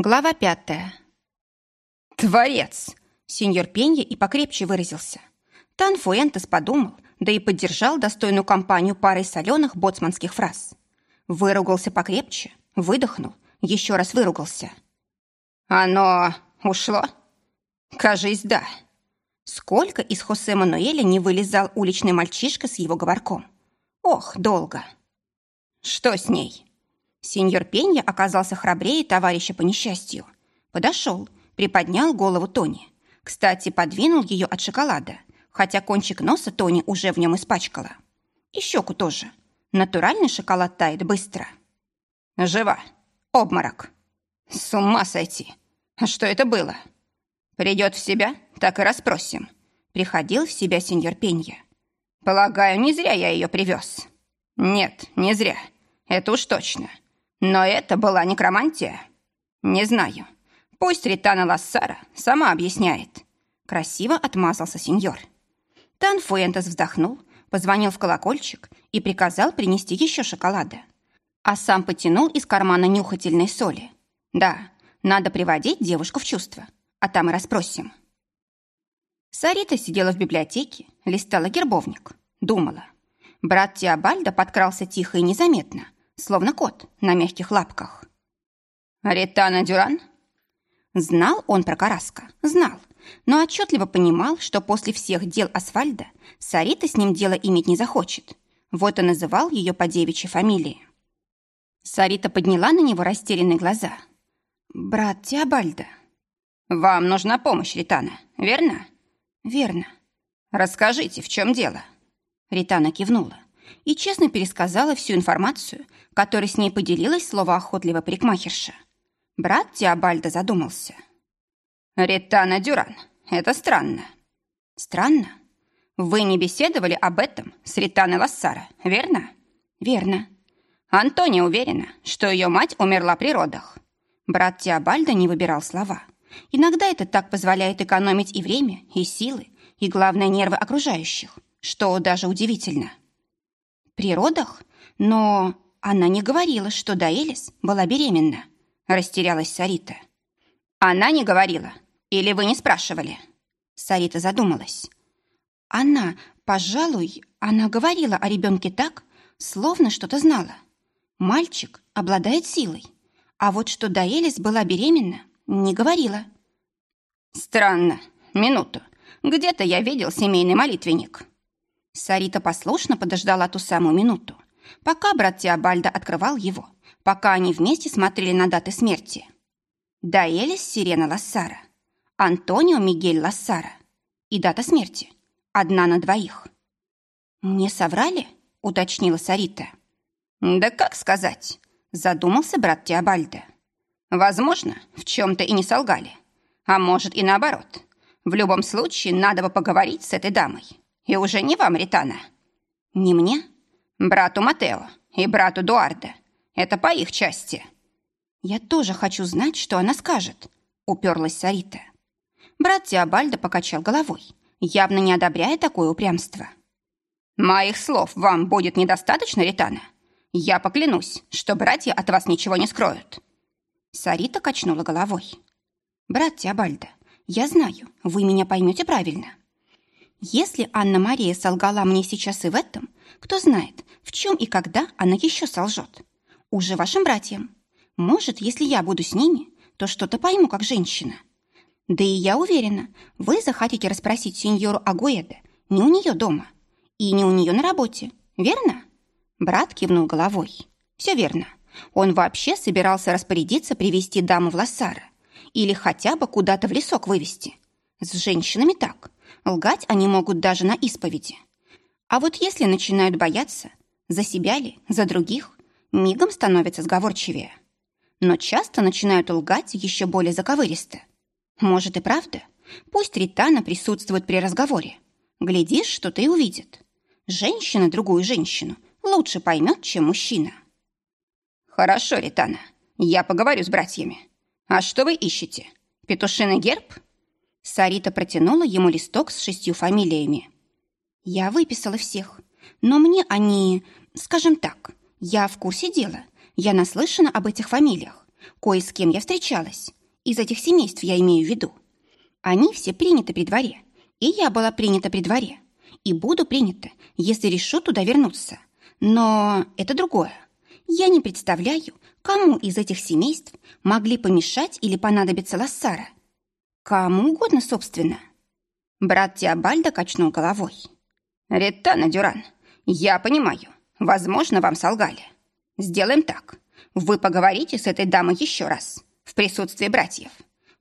Глава пятая. «Творец!» — сеньор Пенья и покрепче выразился. Тан Фуэнтес подумал, да и поддержал достойную компанию парой соленых боцманских фраз. Выругался покрепче, выдохнул, еще раз выругался. «Оно ушло?» «Кажись, да». Сколько из Хосе Мануэля не вылезал уличный мальчишка с его говорком? Ох, долго. «Что с ней?» Сеньор Пенья оказался храбрее товарища по несчастью. Подошел, приподнял голову Тони. Кстати, подвинул ее от шоколада, хотя кончик носа Тони уже в нем испачкала. И щеку тоже. Натуральный шоколад тает быстро. Жива. Обморок. С ума сойти. А что это было? Придет в себя, так и расспросим. Приходил в себя сеньор Пенья. Полагаю, не зря я ее привез. Нет, не зря. Это уж точно. Но это была некромантия? Не знаю. Пусть Ритана Лассара сама объясняет. Красиво отмазался сеньор. Тан Фуэнтес вздохнул, позвонил в колокольчик и приказал принести еще шоколада. А сам потянул из кармана нюхательной соли. Да, надо приводить девушку в чувство, а там и расспросим. Сарита сидела в библиотеке, листала гербовник, думала. Брат Теобальда подкрался тихо и незаметно, словно кот на мягких лапках. «Ритана Дюран?» Знал он про Караска, знал, но отчетливо понимал, что после всех дел Асфальда Сарита с ним дело иметь не захочет. Вот и называл ее по девичьей фамилии. Сарита подняла на него растерянные глаза. «Брат Теобальда». «Вам нужна помощь, Ритана, верно?» «Верно». «Расскажите, в чем дело?» Ритана кивнула и честно пересказала всю информацию, которой с ней поделилась словоохотливо парикмахерша. Брат Теобальда задумался. «Ритана Дюран, это странно». «Странно? Вы не беседовали об этом с Ританой Лассара, верно?» «Верно». Антония уверена, что ее мать умерла при родах. Брат Теобальда не выбирал слова. Иногда это так позволяет экономить и время, и силы, и, главное, нервы окружающих, что даже удивительно. При родах? Но она не говорила, что Даэлис была беременна. Растерялась Сарита. Она не говорила? Или вы не спрашивали? Сарита задумалась. Она, пожалуй, она говорила о ребенке так, словно что-то знала. Мальчик обладает силой. А вот что Даэлис была беременна, не говорила. Странно. Минуту. Где-то я видел семейный молитвенник. Сарита послушно подождала ту самую минуту, пока брат Теобальда открывал его, пока они вместе смотрели на даты смерти. Даэлис Сирена Лассара, Антонио Мигель Лассара и дата смерти. Одна на двоих. «Не соврали?» — уточнила Сарита. «Да как сказать?» — задумался брат Теобальда. «Возможно, в чем-то и не солгали. А может, и наоборот. В любом случае, надо бы поговорить с этой дамой. И уже не вам, Ритана. Не мне? Брату Матео и брату Дуарда. Это по их части. Я тоже хочу знать, что она скажет, уперлась Сарита. Брат Теобальдо покачал головой, явно не одобряя такое упрямство. «Моих слов вам будет недостаточно, Ритана? Я поклянусь, что братья от вас ничего не скроют». Сарита качнула головой. «Брат Теобальдо, я знаю, вы меня поймете правильно. Если Анна-Мария солгала мне сейчас и в этом, кто знает, в чем и когда она еще солжет. Уже вашим братьям. Может, если я буду с ними, то что-то пойму как женщина. Да и я уверена, вы захотите расспросить сеньору Агуэда не у нее дома и не у нее на работе, верно? Брат кивнул головой. Все верно. Он вообще собирался распорядиться привести даму в Лассара или хотя бы куда-то в лесок вывести. С женщинами так – Лгать они могут даже на исповеди. А вот если начинают бояться, за себя ли, за других, мигом становятся сговорчивее. Но часто начинают лгать еще более заковыристо. Может и правда. Пусть Ритана присутствует при разговоре. Глядишь, что-то и увидит. Женщина другую женщину лучше поймет, чем мужчина. Хорошо, Ритана, я поговорю с братьями. А что вы ищете? Петушиный герб? Сарита протянула ему листок с шестью фамилиями. «Я выписала всех, но мне они, скажем так, я в курсе дела, я наслышана об этих фамилиях, Кое с кем я встречалась. Из этих семейств я имею в виду. Они все приняты при дворе. И я была принята при дворе. И буду принята, если решу туда вернуться. Но это другое. Я не представляю, кому из этих семейств могли помешать или понадобиться Лассара. Кому угодно, собственно. Брат Теобальда качнул головой. «Реттана Дюран, я понимаю, возможно, вам солгали. Сделаем так. Вы поговорите с этой дамой еще раз, в присутствии братьев.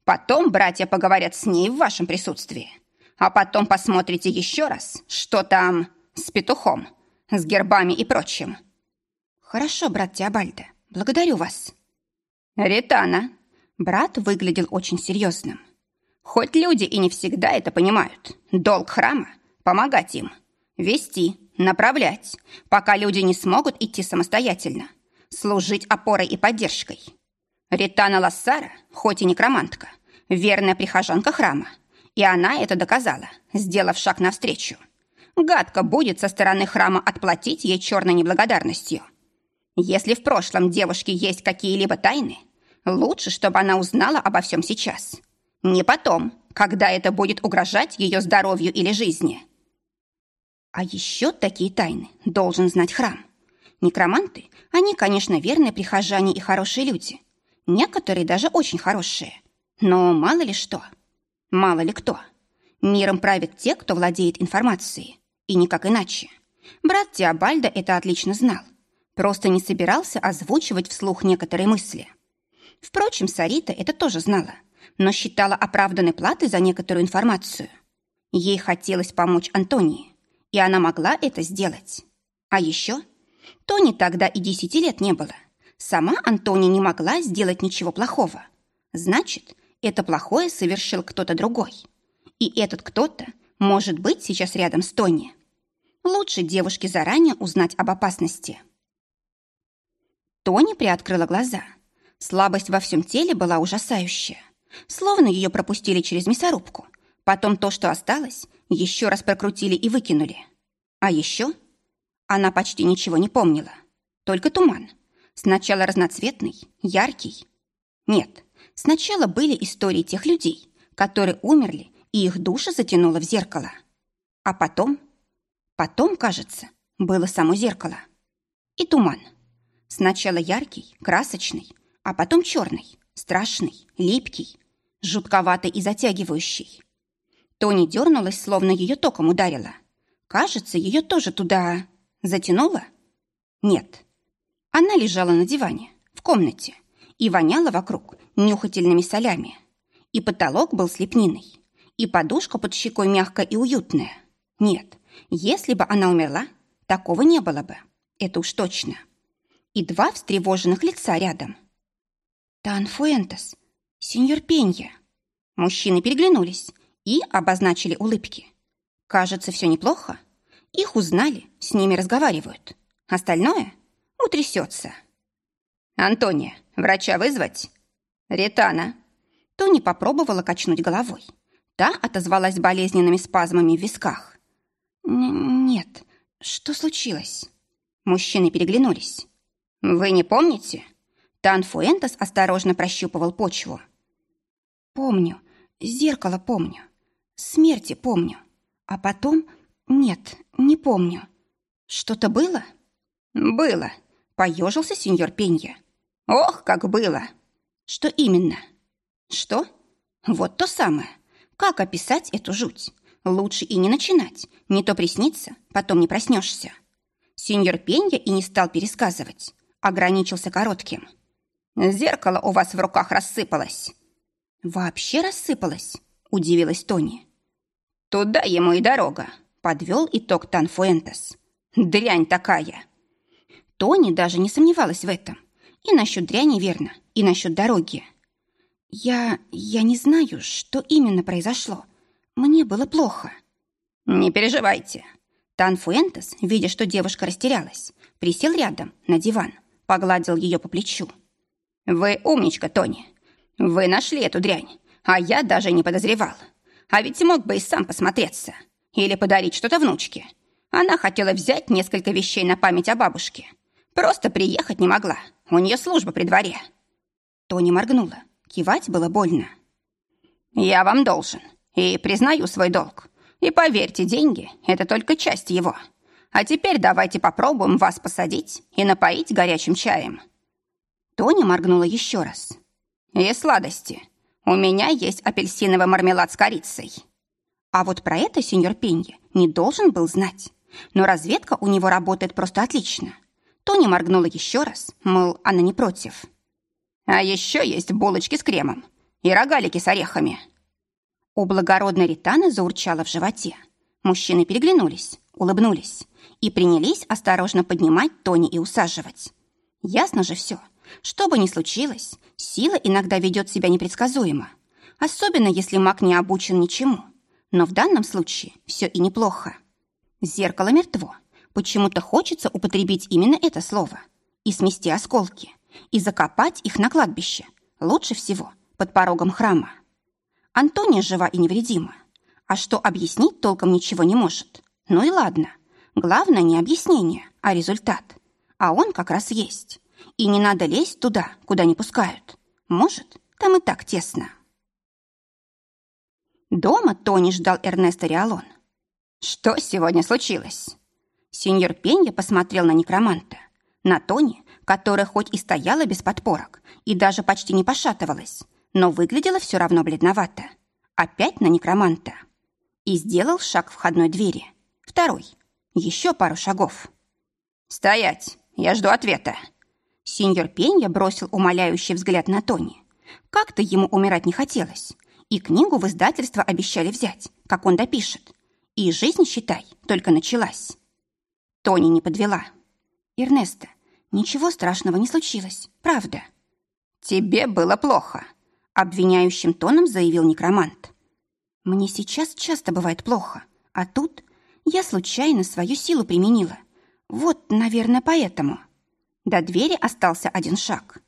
Потом братья поговорят с ней в вашем присутствии. А потом посмотрите еще раз, что там с петухом, с гербами и прочим. Хорошо, брат Теобальда, благодарю вас. Ритана. Брат выглядел очень серьезным. Хоть люди и не всегда это понимают. Долг храма — помогать им. Вести, направлять, пока люди не смогут идти самостоятельно. Служить опорой и поддержкой. Ритана Лассара, хоть и некромантка, верная прихожанка храма, и она это доказала, сделав шаг навстречу. Гадко будет со стороны храма отплатить ей черной неблагодарностью. Если в прошлом девушке есть какие-либо тайны, лучше, чтобы она узнала обо всем сейчас. Не потом, когда это будет угрожать ее здоровью или жизни. А еще такие тайны должен знать храм. Некроманты, они, конечно, верные прихожане и хорошие люди. Некоторые даже очень хорошие. Но мало ли что. Мало ли кто. Миром правят те, кто владеет информацией. И никак иначе. Брат Теобальда это отлично знал. Просто не собирался озвучивать вслух некоторые мысли. Впрочем, Сарита это тоже знала, но считала оправданной платой за некоторую информацию. Ей хотелось помочь Антонии, и она могла это сделать. А еще Тони тогда и десяти лет не было. Сама Антония не могла сделать ничего плохого. Значит, это плохое совершил кто-то другой. И этот кто-то может быть сейчас рядом с Тони. Лучше девушке заранее узнать об опасности. Тони приоткрыла глаза. Слабость во всем теле была ужасающая. Словно ее пропустили через мясорубку. Потом то, что осталось, еще раз прокрутили и выкинули. А еще она почти ничего не помнила. Только туман. Сначала разноцветный, яркий. Нет, сначала были истории тех людей, которые умерли, и их души затянуло в зеркало. А потом... Потом, кажется, было само зеркало. И туман. Сначала яркий, красочный, а потом черный, страшный, липкий, жутковатый и затягивающий. Тони дернулась, словно ее током ударило. Кажется, ее тоже туда... Затянуло? Нет. Она лежала на диване, в комнате, и воняла вокруг нюхательными солями. И потолок был слепниной, и подушка под щекой мягкая и уютная. Нет, если бы она умерла, такого не было бы. Это уж точно. И два встревоженных лица рядом. «Тан Фуэнтес, сеньор Пенья». Мужчины переглянулись и обозначили улыбки. «Кажется, все неплохо. Их узнали, с ними разговаривают. Остальное утрясется. «Антония, врача вызвать?» «Ретана». Тони попробовала качнуть головой. Та отозвалась болезненными спазмами в висках. «Нет, что случилось?» Мужчины переглянулись. «Вы не помните?» Тан Фуэнтес осторожно прощупывал почву. «Помню, зеркало помню, смерти помню, а потом «Нет, не помню. Что-то было?» «Было», — поежился сеньор Пенья. «Ох, как было!» «Что именно?» «Что?» «Вот то самое. Как описать эту жуть? Лучше и не начинать. Не то приснится, потом не проснешься». Сеньор Пенья и не стал пересказывать. Ограничился коротким. «Зеркало у вас в руках рассыпалось». «Вообще рассыпалось?» – удивилась Тони. «Туда ему и дорога», Подвел итог Танфуэнтес. Дрянь такая. Тони даже не сомневалась в этом. И насчет дряни верно, и насчет дороги. Я... я не знаю, что именно произошло. Мне было плохо. Не переживайте. Танфуэнтес, видя, что девушка растерялась, присел рядом, на диван, погладил ее по плечу. «Вы умничка, Тони. Вы нашли эту дрянь, а я даже не подозревал. А ведь мог бы и сам посмотреться. Или подарить что-то внучке. Она хотела взять несколько вещей на память о бабушке. Просто приехать не могла. У нее служба при дворе. Тони моргнула. Кивать было больно. «Я вам должен. И признаю свой долг. И поверьте, деньги — это только часть его. А теперь давайте попробуем вас посадить и напоить горячим чаем». Тони моргнула еще раз. «И сладости. У меня есть апельсиновый мармелад с корицей». А вот про это сеньор Пенье не должен был знать. Но разведка у него работает просто отлично. Тони моргнула еще раз, мол, она не против. «А еще есть булочки с кремом и рогалики с орехами». У благородной Ританы заурчало в животе. Мужчины переглянулись, улыбнулись и принялись осторожно поднимать Тони и усаживать. Ясно же все. Что бы ни случилось, сила иногда ведет себя непредсказуемо. Особенно, если маг не обучен ничему. Но в данном случае все и неплохо. Зеркало мертво. Почему-то хочется употребить именно это слово. И смести осколки. И закопать их на кладбище. Лучше всего под порогом храма. Антония жива и невредима. А что объяснить толком ничего не может. Ну и ладно. Главное не объяснение, а результат. А он как раз есть. И не надо лезть туда, куда не пускают. Может, там и так тесно. Дома Тони ждал Эрнеста Риалон. «Что сегодня случилось?» Сеньор Пенья посмотрел на некроманта. На Тони, которая хоть и стояла без подпорок и даже почти не пошатывалась, но выглядела все равно бледновато. Опять на некроманта. И сделал шаг к входной двери. Второй. Еще пару шагов. «Стоять! Я жду ответа!» Сеньор Пенья бросил умоляющий взгляд на Тони. Как-то ему умирать не хотелось. И книгу в издательство обещали взять, как он допишет. И жизнь, считай, только началась. Тони не подвела. «Эрнеста, ничего страшного не случилось, правда?» «Тебе было плохо», — обвиняющим тоном заявил некромант. «Мне сейчас часто бывает плохо, а тут я случайно свою силу применила. Вот, наверное, поэтому». До двери остался один шаг.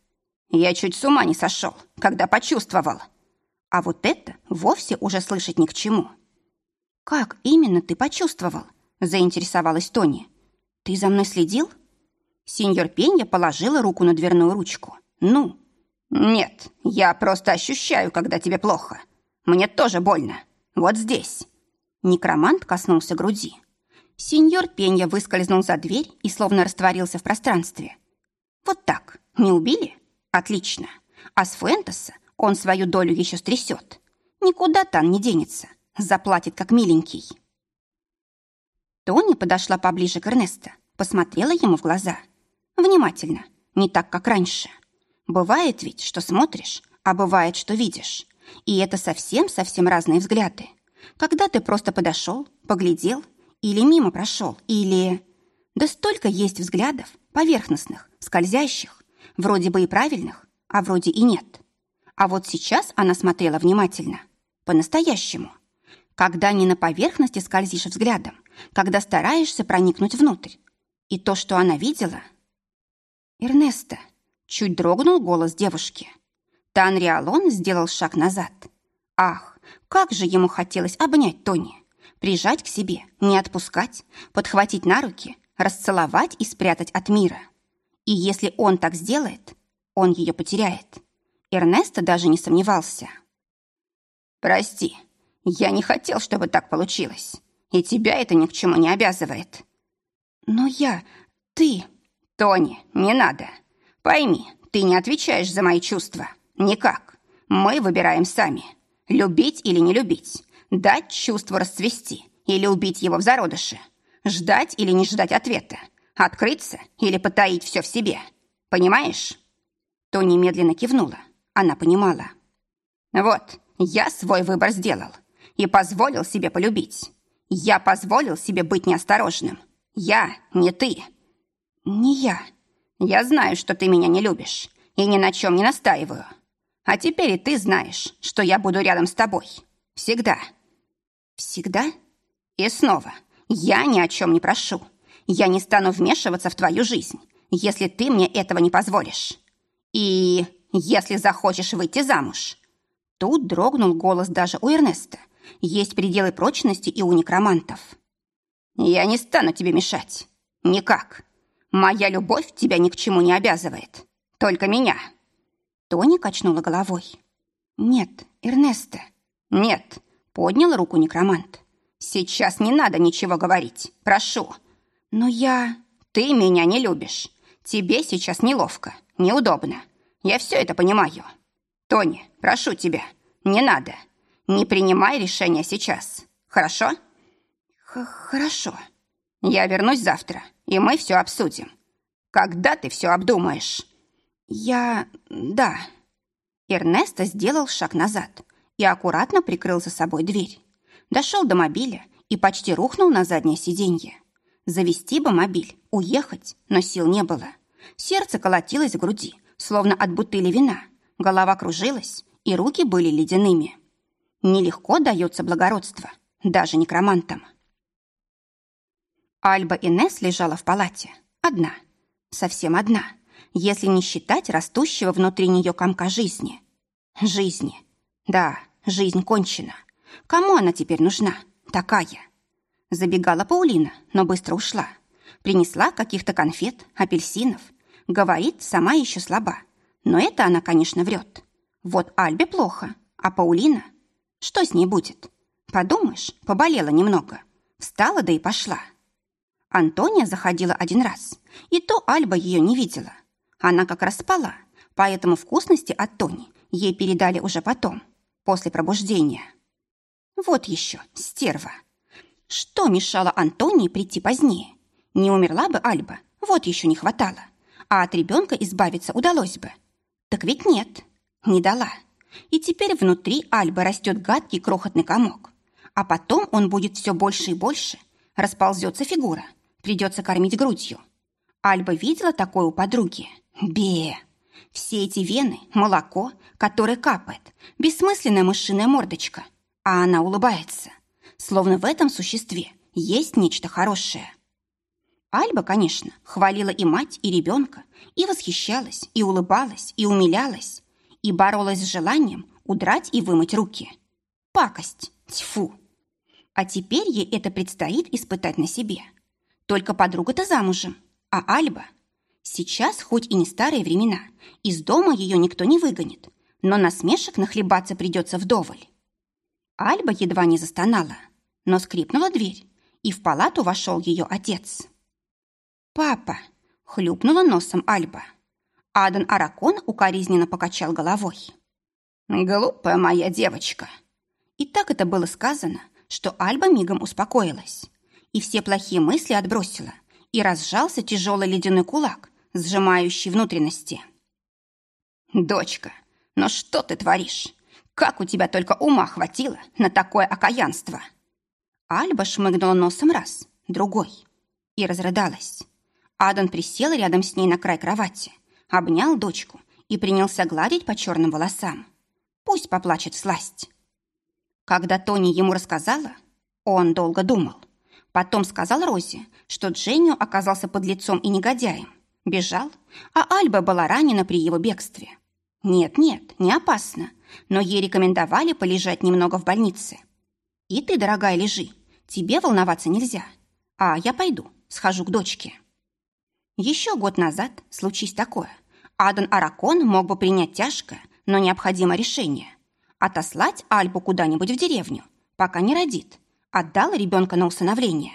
Я чуть с ума не сошел, когда почувствовал. А вот это вовсе уже слышать ни к чему. «Как именно ты почувствовал?» – заинтересовалась Тони. «Ты за мной следил?» Сеньор Пенья положила руку на дверную ручку. «Ну?» «Нет, я просто ощущаю, когда тебе плохо. Мне тоже больно. Вот здесь». Некромант коснулся груди. Сеньор Пенья выскользнул за дверь и словно растворился в пространстве. Вот так. Не убили? Отлично. А с Фуэнтеса он свою долю еще стрясет. Никуда Тан не денется. Заплатит, как миленький. Тони подошла поближе к Эрнесто, посмотрела ему в глаза. Внимательно, не так, как раньше. Бывает ведь, что смотришь, а бывает, что видишь. И это совсем-совсем разные взгляды. Когда ты просто подошел, поглядел, или мимо прошел, или... Да столько есть взглядов, поверхностных, скользящих, вроде бы и правильных, а вроде и нет. А вот сейчас она смотрела внимательно, по-настоящему. Когда не на поверхности скользишь взглядом, когда стараешься проникнуть внутрь. И то, что она видела... «Эрнеста!» — чуть дрогнул голос девушки. Танриалон сделал шаг назад. Ах, как же ему хотелось обнять Тони, прижать к себе, не отпускать, подхватить на руки, расцеловать и спрятать от мира. И если он так сделает, он ее потеряет. Эрнесто даже не сомневался. «Прости, я не хотел, чтобы так получилось, и тебя это ни к чему не обязывает». «Но я... ты...» «Тони, не надо. Пойми, ты не отвечаешь за мои чувства. Никак. Мы выбираем сами. Любить или не любить. Дать чувству расцвести или убить его в зародыше. Ждать или не ждать ответа? Открыться или потаить все в себе? Понимаешь?» То немедленно кивнула. Она понимала. «Вот, я свой выбор сделал и позволил себе полюбить. Я позволил себе быть неосторожным. Я, не ты». «Не я. Я знаю, что ты меня не любишь и ни на чем не настаиваю. А теперь и ты знаешь, что я буду рядом с тобой. Всегда». «Всегда?» «И снова, я ни о чем не прошу. Я не стану вмешиваться в твою жизнь, если ты мне этого не позволишь. И если захочешь выйти замуж». Тут дрогнул голос даже у Эрнеста. Есть пределы прочности и у некромантов. «Я не стану тебе мешать. Никак. Моя любовь тебя ни к чему не обязывает. Только меня». Тони качнула головой. «Нет, Эрнеста». «Нет», — поднял руку некромант. «Сейчас не надо ничего говорить, прошу». «Но я...» «Ты меня не любишь. Тебе сейчас неловко, неудобно. Я все это понимаю. Тони, прошу тебя, не надо. Не принимай решения сейчас. Хорошо?» Х «Хорошо». «Я вернусь завтра, и мы все обсудим. Когда ты все обдумаешь?» «Я... да». Эрнесто сделал шаг назад и аккуратно прикрыл за собой дверь. Дошел до мобиля и почти рухнул на заднее сиденье. Завести бы мобиль, уехать, но сил не было. Сердце колотилось в груди, словно от бутыли вина. Голова кружилась, и руки были ледяными. Нелегко дается благородство, даже некромантам. Альба Инес лежала в палате. Одна. Совсем одна. Если не считать растущего внутри нее комка жизни. Жизни. Да, жизнь кончена. Кому она теперь нужна? Такая. Забегала Паулина, но быстро ушла. Принесла каких-то конфет, апельсинов. Говорит, сама еще слаба. Но это она, конечно, врет. Вот Альбе плохо, а Паулина... Что с ней будет? Подумаешь, поболела немного. Встала, да и пошла. Антония заходила один раз, и то Альба ее не видела. Она как раз спала, поэтому вкусности от Тони ей передали уже потом, после пробуждения. Вот еще, стерва. Что мешало Антонии прийти позднее? Не умерла бы Альба, вот еще не хватало. А от ребенка избавиться удалось бы. Так ведь нет, не дала. И теперь внутри Альбы растет гадкий крохотный комок. А потом он будет все больше и больше. Расползется фигура. Придется кормить грудью. Альба видела такое у подруги. Бе! Все эти вены, молоко, которое капает, бессмысленная мышиная мордочка. А она улыбается словно в этом существе есть нечто хорошее. Альба, конечно, хвалила и мать, и ребенка, и восхищалась, и улыбалась, и умилялась, и боролась с желанием удрать и вымыть руки. Пакость, тьфу! А теперь ей это предстоит испытать на себе. Только подруга-то замужем, а Альба... Сейчас, хоть и не старые времена, из дома ее никто не выгонит, но насмешек нахлебаться придется вдоволь. Альба едва не застонала но скрипнула дверь, и в палату вошел ее отец. «Папа!» — хлюпнула носом Альба. Адан Аракон укоризненно покачал головой. «Глупая моя девочка!» И так это было сказано, что Альба мигом успокоилась. И все плохие мысли отбросила, и разжался тяжелый ледяной кулак, сжимающий внутренности. «Дочка, ну что ты творишь? Как у тебя только ума хватило на такое окаянство?» Альба шмыгнула носом раз, другой. И разрыдалась. Адан присел рядом с ней на край кровати, обнял дочку и принялся гладить по черным волосам. Пусть поплачет сласть. Когда Тони ему рассказала, он долго думал. Потом сказал Розе, что Дженнио оказался под лицом и негодяем. Бежал, а Альба была ранена при его бегстве. Нет-нет, не опасно, но ей рекомендовали полежать немного в больнице. И ты, дорогая, лежи, Тебе волноваться нельзя. А я пойду, схожу к дочке. Еще год назад, случись такое, Адан Аракон мог бы принять тяжкое, но необходимое решение. Отослать Альбу куда-нибудь в деревню, пока не родит. Отдал ребенка на усыновление.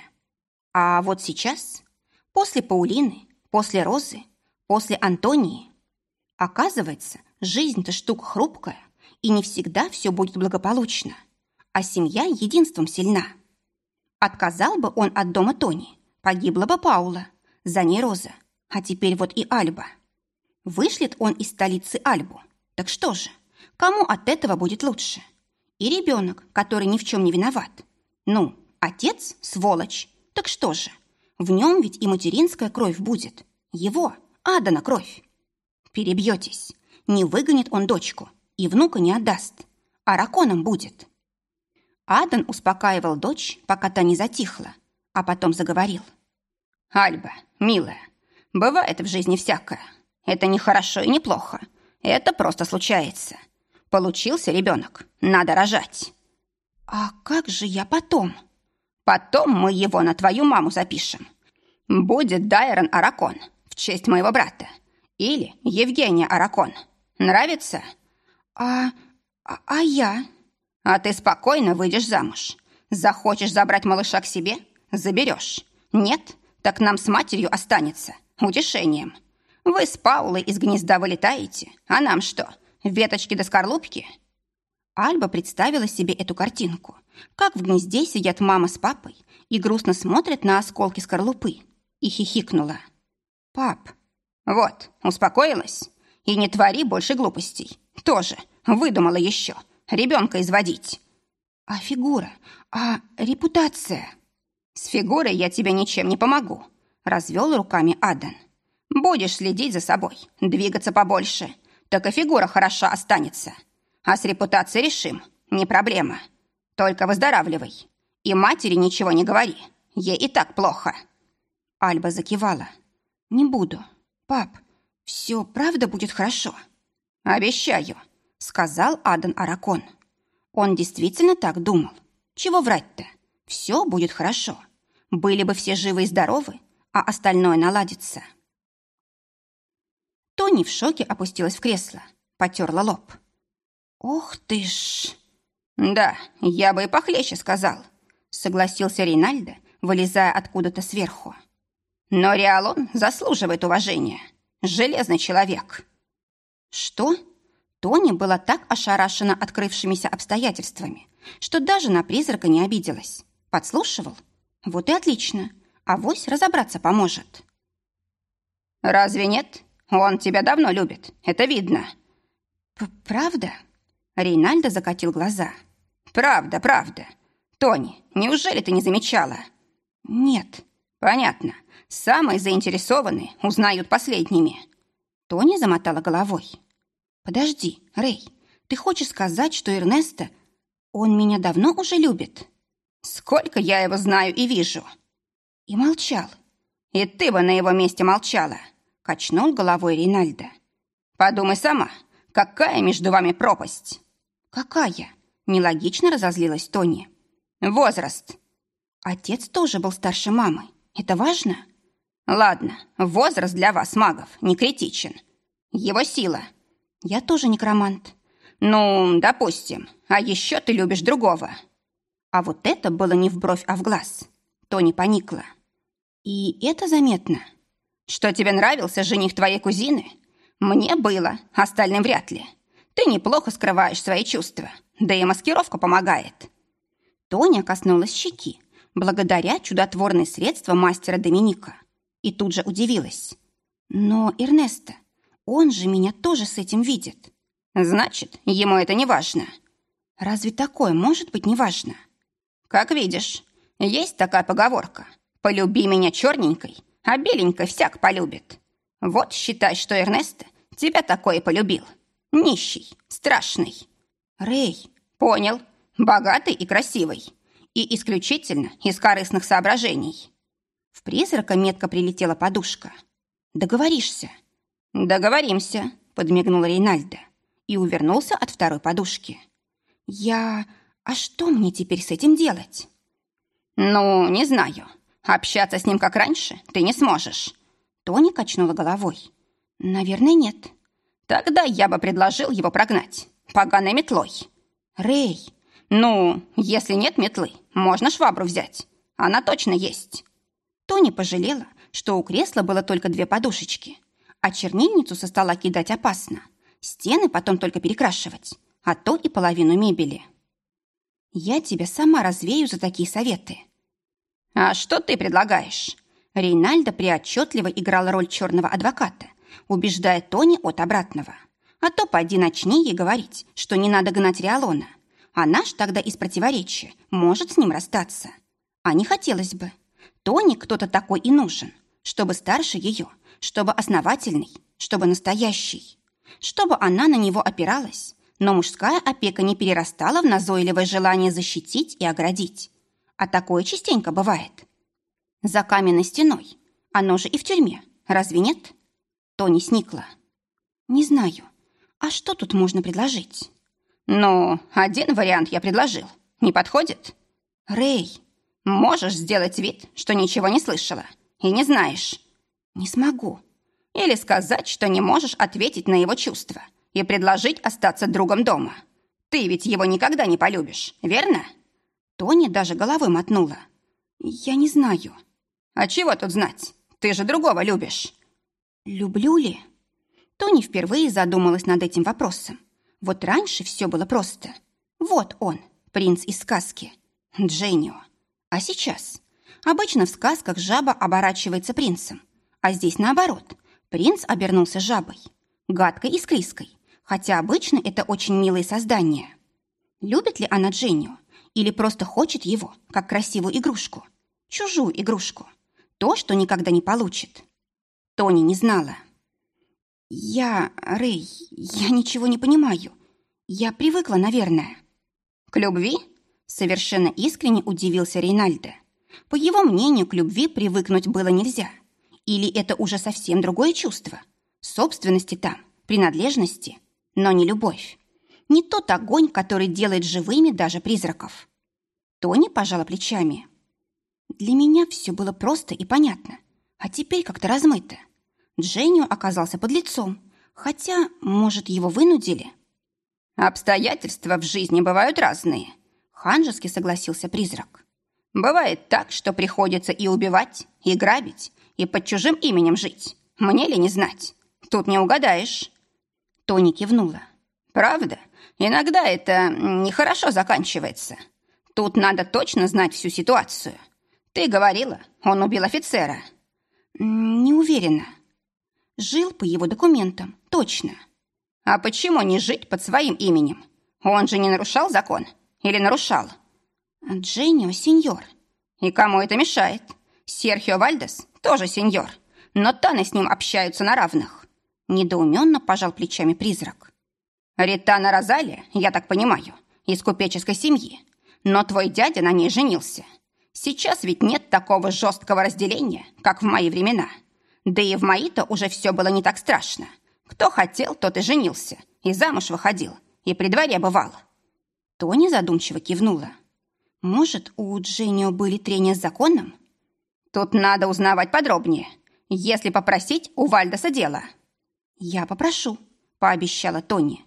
А вот сейчас, после Паулины, после Розы, после Антонии, оказывается, жизнь-то штука хрупкая, и не всегда все будет благополучно. А семья единством сильна. Отказал бы он от дома Тони, погибла бы Паула, за ней Роза, а теперь вот и Альба. Вышлет он из столицы Альбу. Так что же, кому от этого будет лучше? И ребенок, который ни в чем не виноват. Ну, отец – сволочь. Так что же, в нем ведь и материнская кровь будет. Его, Адана кровь. Перебьетесь. Не выгонит он дочку и внука не отдаст. А раконом будет. Адан успокаивал дочь, пока та не затихла, а потом заговорил. «Альба, милая, бывает в жизни всякое. Это не хорошо и не плохо. Это просто случается. Получился ребенок, надо рожать». «А как же я потом?» «Потом мы его на твою маму запишем. Будет Дайрон Аракон в честь моего брата. Или Евгения Аракон. Нравится? А... а, а я? А ты спокойно выйдешь замуж. Захочешь забрать малыша к себе? Заберешь. Нет? Так нам с матерью останется. Утешением. Вы с Паулой из гнезда вылетаете, а нам что, веточки до скорлупки?» Альба представила себе эту картинку, как в гнезде сидят мама с папой и грустно смотрят на осколки скорлупы, и хихикнула. «Пап, вот, успокоилась? И не твори больше глупостей. Тоже выдумала еще ребенка изводить». «А фигура? А репутация?» «С фигурой я тебе ничем не помогу», — развел руками Адан. «Будешь следить за собой, двигаться побольше, так и фигура хороша останется. А с репутацией решим, не проблема. Только выздоравливай. И матери ничего не говори, ей и так плохо». Альба закивала. «Не буду. Пап, все правда будет хорошо?» «Обещаю», — сказал Адан Аракон. Он действительно так думал. Чего врать-то? Все будет хорошо. Были бы все живы и здоровы, а остальное наладится. Тони в шоке опустилась в кресло, потерла лоб. «Ох ты ж!» «Да, я бы и похлеще сказал», — согласился Рейнальдо, вылезая откуда-то сверху. «Но Риалон заслуживает уважения. Железный человек». «Что?» Тони была так ошарашена открывшимися обстоятельствами, что даже на призрака не обиделась. Подслушивал? Вот и отлично. Авось разобраться поможет. «Разве нет? Он тебя давно любит, это видно». П «Правда?» Рейнальдо закатил глаза. «Правда, правда. Тони, неужели ты не замечала?» «Нет». «Понятно. Самые заинтересованные узнают последними». Тони замотала головой. «Подожди, Рэй, ты хочешь сказать, что Эрнеста... Он меня давно уже любит?» «Сколько я его знаю и вижу!» И молчал. «И ты бы на его месте молчала!» Качнул головой Ринальдо. «Подумай сама, какая между вами пропасть?» «Какая?» Нелогично разозлилась Тони. «Возраст!» «Отец тоже был старше мамы. Это важно?» «Ладно, возраст для вас, магов, не критичен. Его сила — я тоже некромант. Ну, допустим. А еще ты любишь другого. А вот это было не в бровь, а в глаз. Тони поникла. И это заметно. Что тебе нравился жених твоей кузины? Мне было, остальным вряд ли. Ты неплохо скрываешь свои чувства. Да и маскировка помогает. Тоня коснулась щеки, благодаря чудотворные средства мастера Доминика. И тут же удивилась. Но, Эрнеста, он же меня тоже с этим видит. Значит, ему это не важно. Разве такое может быть неважно? Как видишь, есть такая поговорка. Полюби меня черненькой, а беленькой всяк полюбит. Вот считай, что Эрнест тебя такое полюбил. Нищий, страшный. Рэй, понял, богатый и красивый. И исключительно из корыстных соображений. В призрака метко прилетела подушка. Договоришься. «Договоримся», — подмигнул Рейнальдо и увернулся от второй подушки. «Я... А что мне теперь с этим делать?» «Ну, не знаю. Общаться с ним как раньше ты не сможешь». Тони качнула головой. «Наверное, нет». «Тогда я бы предложил его прогнать. Поганой метлой». «Рэй!» «Ну, если нет метлы, можно швабру взять. Она точно есть». Тони пожалела, что у кресла было только две подушечки, а чернильницу со стола кидать опасно. Стены потом только перекрашивать, а то и половину мебели. Я тебя сама развею за такие советы. А что ты предлагаешь? Рейнальдо приотчетливо играл роль черного адвоката, убеждая Тони от обратного. А то поди начни ей говорить, что не надо гнать Риалона. А наш тогда из противоречия может с ним расстаться. А не хотелось бы. Тони кто-то такой и нужен, чтобы старше ее – чтобы основательный, чтобы настоящий, чтобы она на него опиралась, но мужская опека не перерастала в назойливое желание защитить и оградить. А такое частенько бывает. За каменной стеной. Оно же и в тюрьме. Разве нет? Тони сникла. Не знаю. А что тут можно предложить? Ну, один вариант я предложил. Не подходит? Рэй, можешь сделать вид, что ничего не слышала и не знаешь. Не смогу. Или сказать, что не можешь ответить на его чувства и предложить остаться другом дома. Ты ведь его никогда не полюбишь, верно?» Тони даже головой мотнула. «Я не знаю». «А чего тут знать? Ты же другого любишь». «Люблю ли?» Тони впервые задумалась над этим вопросом. Вот раньше все было просто. Вот он, принц из сказки. Дженнио. А сейчас? Обычно в сказках жаба оборачивается принцем. А здесь наоборот. Принц обернулся жабой. Гадкой и склизкой. Хотя обычно это очень милые создания. Любит ли она Дженнио? Или просто хочет его, как красивую игрушку? Чужую игрушку. То, что никогда не получит. Тони не знала. «Я, Рэй, я ничего не понимаю. Я привыкла, наверное». «К любви?» Совершенно искренне удивился Рейнальдо. По его мнению, к любви привыкнуть было нельзя. Или это уже совсем другое чувство? Собственности там, принадлежности, но не любовь. Не тот огонь, который делает живыми даже призраков. Тони пожала плечами. Для меня все было просто и понятно, а теперь как-то размыто. Дженнио оказался под лицом, хотя, может, его вынудили. «Обстоятельства в жизни бывают разные», — ханжески согласился призрак. «Бывает так, что приходится и убивать, и грабить, и под чужим именем жить. Мне ли не знать? Тут не угадаешь». Тони кивнула. «Правда, иногда это нехорошо заканчивается. Тут надо точно знать всю ситуацию. Ты говорила, он убил офицера». «Не уверена», Жил по его документам, точно. А почему не жить под своим именем? Он же не нарушал закон? Или нарушал? Дженнио сеньор. И кому это мешает? Серхио Вальдес тоже сеньор, но Таны с ним общаются на равных. Недоуменно пожал плечами призрак. Ритана Розалия, я так понимаю, из купеческой семьи, но твой дядя на ней женился. Сейчас ведь нет такого жесткого разделения, как в мои времена. Да и в мои-то уже все было не так страшно. Кто хотел, тот и женился, и замуж выходил, и при дворе бывал. Тони задумчиво кивнула. Может, у Дженнио были трения с законом? Тут надо узнавать подробнее, если попросить у Вальдеса дело. Я попрошу, пообещала Тони.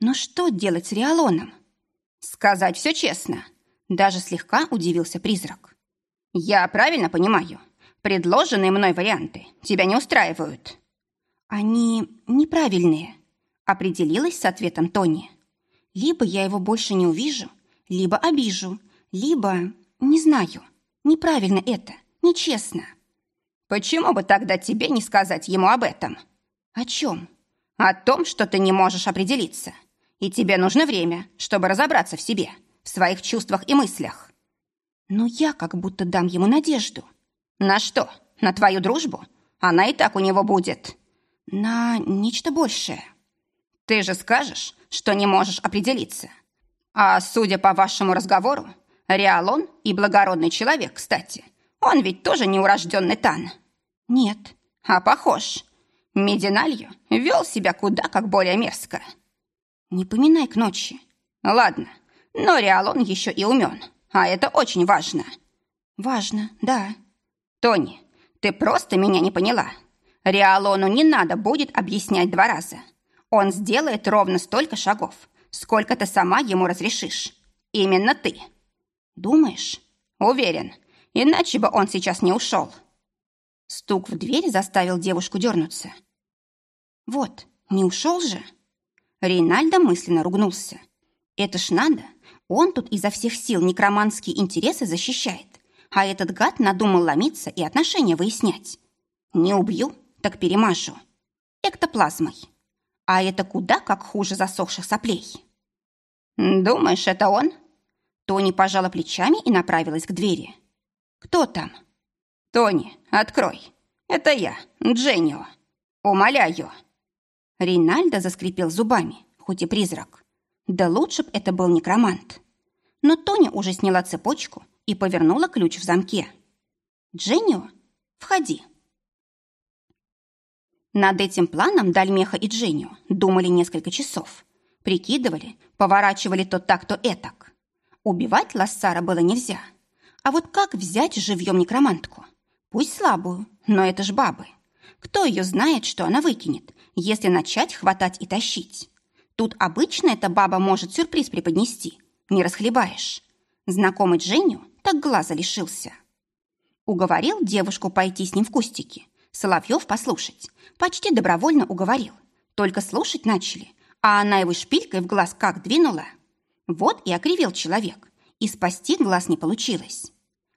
Но что делать с Риалоном? Сказать все честно. Даже слегка удивился призрак. Я правильно понимаю? Предложенные мной варианты тебя не устраивают». «Они неправильные», — определилась с ответом Тони. «Либо я его больше не увижу, либо обижу, либо... Не знаю. Неправильно это, нечестно». «Почему бы тогда тебе не сказать ему об этом?» «О чем?» «О том, что ты не можешь определиться. И тебе нужно время, чтобы разобраться в себе, в своих чувствах и мыслях». «Но я как будто дам ему надежду». «На что? На твою дружбу? Она и так у него будет». «На нечто большее». «Ты же скажешь, что не можешь определиться. А судя по вашему разговору, Реалон и благородный человек, кстати, он ведь тоже неурожденный Тан». «Нет». «А похож. Мединалью вел себя куда как более мерзко». «Не поминай к ночи». «Ладно, но Реалон еще и умен, а это очень важно». «Важно, да». «Тони, ты просто меня не поняла. Риалону не надо будет объяснять два раза. Он сделает ровно столько шагов, сколько ты сама ему разрешишь. Именно ты». «Думаешь?» «Уверен. Иначе бы он сейчас не ушел». Стук в дверь заставил девушку дернуться. «Вот, не ушел же?» Рейнальдо мысленно ругнулся. «Это ж надо. Он тут изо всех сил некроманские интересы защищает а этот гад надумал ломиться и отношения выяснять. Не убью, так перемажу. Эктоплазмой. А это куда как хуже засохших соплей. «Думаешь, это он?» Тони пожала плечами и направилась к двери. «Кто там?» «Тони, открой. Это я, Дженнио. Умоляю». Рейнальдо заскрипел зубами, хоть и призрак. Да лучше б это был некромант. Но Тони уже сняла цепочку и повернула ключ в замке. «Дженнио, входи». Над этим планом Дальмеха и Дженнио думали несколько часов. Прикидывали, поворачивали то так, то этак. Убивать Лассара было нельзя. А вот как взять живьем некромантку? Пусть слабую, но это ж бабы. Кто ее знает, что она выкинет, если начать хватать и тащить? Тут обычно эта баба может сюрприз преподнести. Не расхлебаешь. Знакомый Дженю так глаза лишился. Уговорил девушку пойти с ним в кустики. Соловьев послушать. Почти добровольно уговорил. Только слушать начали, а она его шпилькой в глаз как двинула. Вот и окривел человек, и спасти глаз не получилось.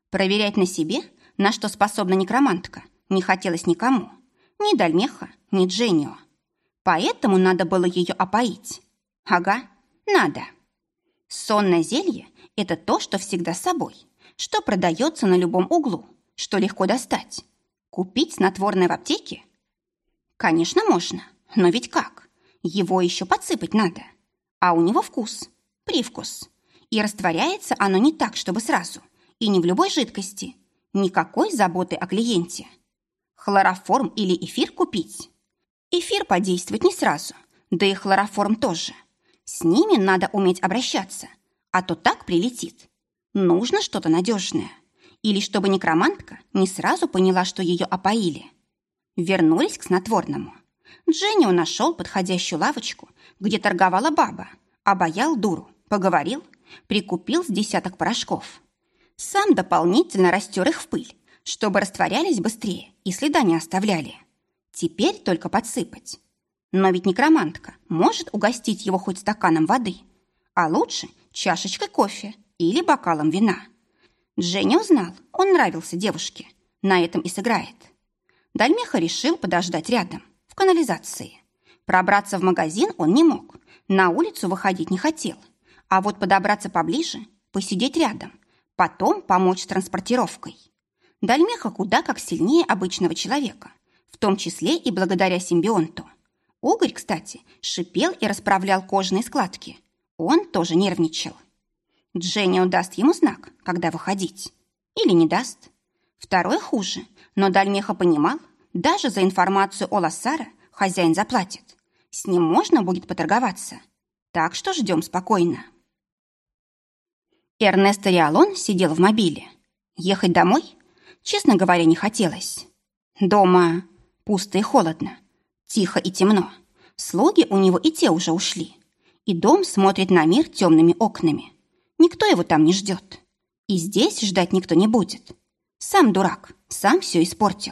Проверять на себе, на что способна некромантка, не хотелось никому. Ни Дальмеха, ни Дженио. Поэтому надо было ее опоить. Ага, надо. Сонное зелье – это то, что всегда с собой, что продается на любом углу, что легко достать. Купить снотворное в аптеке? Конечно, можно, но ведь как? Его еще подсыпать надо. А у него вкус, привкус. И растворяется оно не так, чтобы сразу, и не в любой жидкости. Никакой заботы о клиенте. Хлороформ или эфир купить? Эфир подействует не сразу, да и хлороформ тоже. С ними надо уметь обращаться, а то так прилетит. Нужно что-то надежное. Или чтобы некромантка не сразу поняла, что ее опоили. Вернулись к снотворному. Дженнио нашел подходящую лавочку, где торговала баба, обаял дуру, поговорил, прикупил с десяток порошков. Сам дополнительно растер их в пыль, чтобы растворялись быстрее и следа не оставляли. Теперь только подсыпать. Но ведь некромантка может угостить его хоть стаканом воды, а лучше чашечкой кофе или бокалом вина. Женя узнал, он нравился девушке. На этом и сыграет. Дальмеха решил подождать рядом, в канализации. Пробраться в магазин он не мог, на улицу выходить не хотел. А вот подобраться поближе, посидеть рядом, потом помочь с транспортировкой. Дальмеха куда как сильнее обычного человека – в том числе и благодаря симбионту. Угорь, кстати, шипел и расправлял кожные складки. Он тоже нервничал. Дженни даст ему знак, когда выходить. Или не даст. Второе хуже, но Дальмеха понимал, даже за информацию о Лассара хозяин заплатит. С ним можно будет поторговаться. Так что ждем спокойно. Эрнесто Риалон сидел в мобиле. Ехать домой? Честно говоря, не хотелось. Дома Пусто и холодно. Тихо и темно. Слуги у него и те уже ушли. И дом смотрит на мир темными окнами. Никто его там не ждет. И здесь ждать никто не будет. Сам дурак, сам все испортил.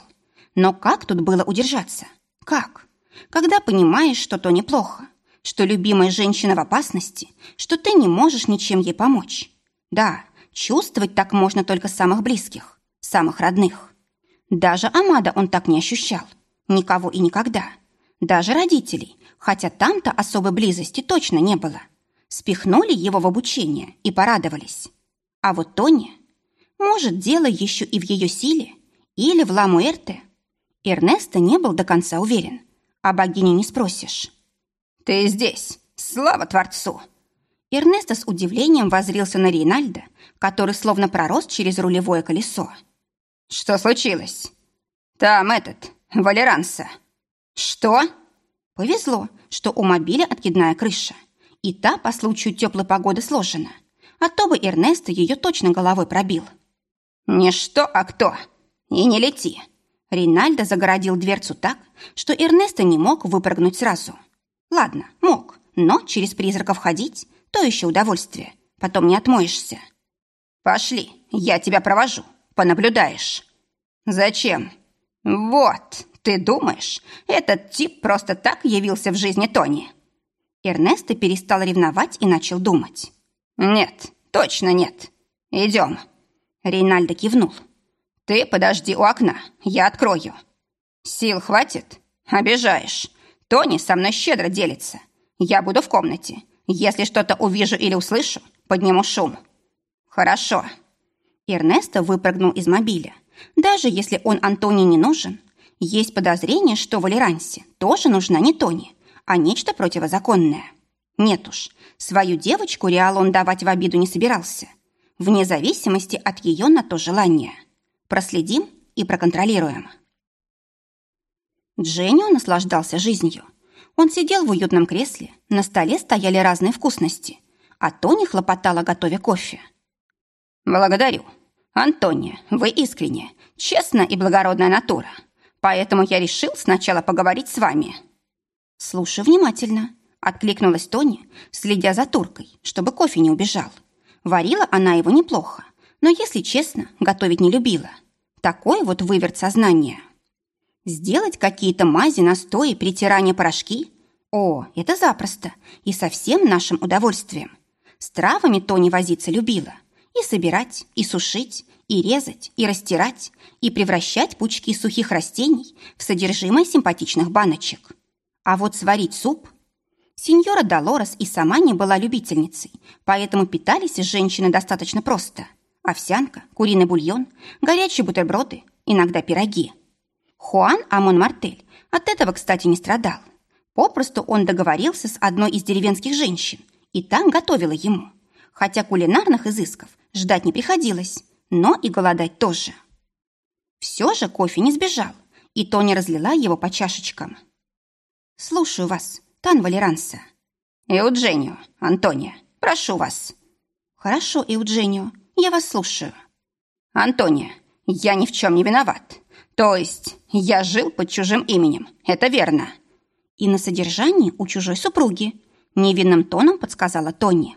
Но как тут было удержаться? Как? Когда понимаешь, что то неплохо, что любимая женщина в опасности, что ты не можешь ничем ей помочь. Да, чувствовать так можно только самых близких, самых родных. Даже Амада он так не ощущал. Никого и никогда. Даже родителей, хотя там-то особой близости точно не было. Спихнули его в обучение и порадовались. А вот Тони... Может, дело еще и в ее силе? Или в Ламуэрте? Эрнесто не был до конца уверен. А богиню не спросишь. «Ты здесь! Слава Творцу!» Эрнесто с удивлением возрился на Рейнальда, который словно пророс через рулевое колесо. «Что случилось?» «Там этот, Валеранса. Что? Повезло, что у мобиля откидная крыша. И та по случаю теплой погоды сложена. А то бы Эрнесто ее точно головой пробил. Не что, а кто. И не лети. Ринальдо загородил дверцу так, что Эрнесто не мог выпрыгнуть сразу. Ладно, мог, но через призраков ходить – то еще удовольствие. Потом не отмоешься. Пошли, я тебя провожу, понаблюдаешь. Зачем? «Вот, ты думаешь, этот тип просто так явился в жизни Тони?» Эрнесто перестал ревновать и начал думать. «Нет, точно нет. Идем». Рейнальдо кивнул. «Ты подожди у окна, я открою». «Сил хватит? Обижаешь. Тони со мной щедро делится. Я буду в комнате. Если что-то увижу или услышу, подниму шум». «Хорошо». Эрнесто выпрыгнул из мобиля, даже если он Антони не нужен, есть подозрение, что Валерансе тоже нужна не Тони, а нечто противозаконное. Нет уж, свою девочку Реал давать в обиду не собирался, вне зависимости от ее на то желания. Проследим и проконтролируем. Дженнио наслаждался жизнью. Он сидел в уютном кресле, на столе стояли разные вкусности, а Тони хлопотала, готовя кофе. «Благодарю», «Антония, вы искренне, честная и благородная натура, поэтому я решил сначала поговорить с вами». «Слушай внимательно», Откликнулась Тони, следя за туркой, чтобы кофе не убежал. Варила она его неплохо, но, если честно, готовить не любила. Такой вот выверт сознания. Сделать какие-то мази, настои, притирания порошки? О, это запросто и совсем нашим удовольствием. С травами Тони возиться любила. И собирать, и сушить, и резать, и растирать, и превращать пучки сухих растений в содержимое симпатичных баночек. А вот сварить суп... Сеньора Долорес и сама не была любительницей, поэтому питались женщины достаточно просто. Овсянка, куриный бульон, горячие бутерброды, иногда пироги. Хуан Амон Мартель от этого, кстати, не страдал. Попросту он договорился с одной из деревенских женщин, и там готовила ему. Хотя кулинарных изысков ждать не приходилось, но и голодать тоже. Все же кофе не сбежал, и Тоня разлила его по чашечкам. «Слушаю вас, Тан Валеранса». «Эудженио, Антония, прошу вас». «Хорошо, Эудженио, я вас слушаю». «Антония, я ни в чем не виноват. То есть я жил под чужим именем, это верно». «И на содержании у чужой супруги», — невинным тоном подсказала Тони.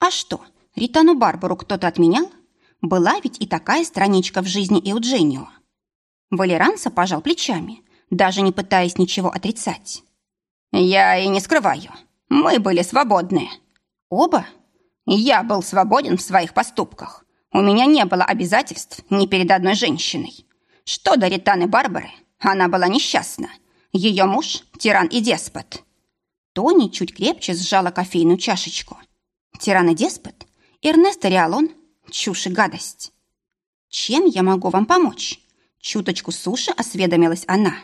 «А что, Ритану Барбару кто-то отменял? Была ведь и такая страничка в жизни Эудженио». Валеранса пожал плечами, даже не пытаясь ничего отрицать. «Я и не скрываю. Мы были свободны». «Оба?» «Я был свободен в своих поступках. У меня не было обязательств ни перед одной женщиной. Что до Ританы Барбары, она была несчастна. Ее муж – тиран и деспот». Тони чуть крепче сжала кофейную чашечку. «Тиран и деспот? Эрнесто Риалон? Чушь и гадость». «Чем я могу вам помочь?» Чуточку суши осведомилась она.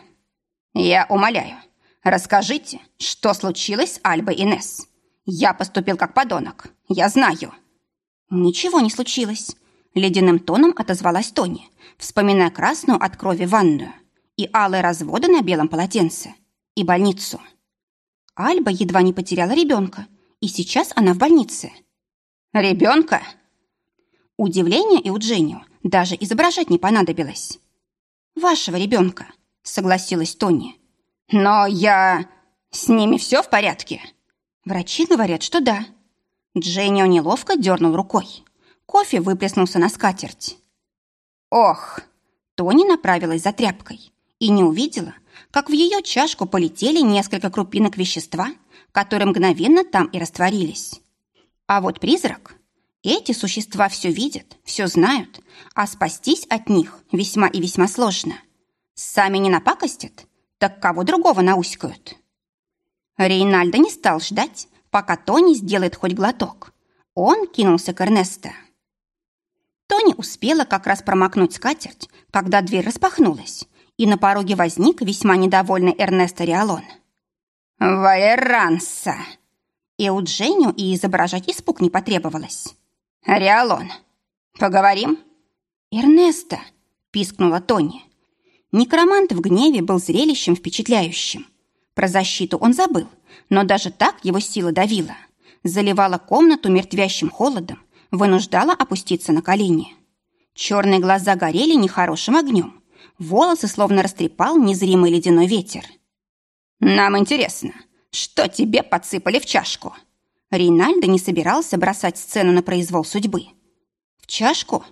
«Я умоляю, расскажите, что случилось с Альбой Инес. Я поступил как подонок, я знаю». «Ничего не случилось», — ледяным тоном отозвалась Тони, вспоминая красную от крови ванную и алые разводы на белом полотенце, и больницу. Альба едва не потеряла ребенка, и сейчас она в больнице. «Ребенка?» Удивление и Уджению даже изображать не понадобилось. «Вашего ребенка», — согласилась Тони. «Но я... С ними все в порядке?» Врачи говорят, что да. Дженнио неловко дернул рукой. Кофе выплеснулся на скатерть. «Ох!» Тони направилась за тряпкой и не увидела, как в ее чашку полетели несколько крупинок вещества, которые мгновенно там и растворились. А вот призрак... Эти существа все видят, все знают, а спастись от них весьма и весьма сложно. Сами не напакостят, так кого другого науськают. Рейнальдо не стал ждать, пока Тони сделает хоть глоток. Он кинулся к Эрнесто. Тони успела как раз промокнуть скатерть, когда дверь распахнулась, и на пороге возник весьма недовольный Эрнесто Риалон. «Ваеранса!» Эуджению и изображать испуг не потребовалось. «Риалон, поговорим?» «Эрнесто!» – пискнула Тони. Некромант в гневе был зрелищем впечатляющим. Про защиту он забыл, но даже так его сила давила. Заливала комнату мертвящим холодом, вынуждала опуститься на колени. Черные глаза горели нехорошим огнем. Волосы словно растрепал незримый ледяной ветер. «Нам интересно, что тебе подсыпали в чашку?» Рейнальдо не собирался бросать сцену на произвол судьбы. «В чашку?»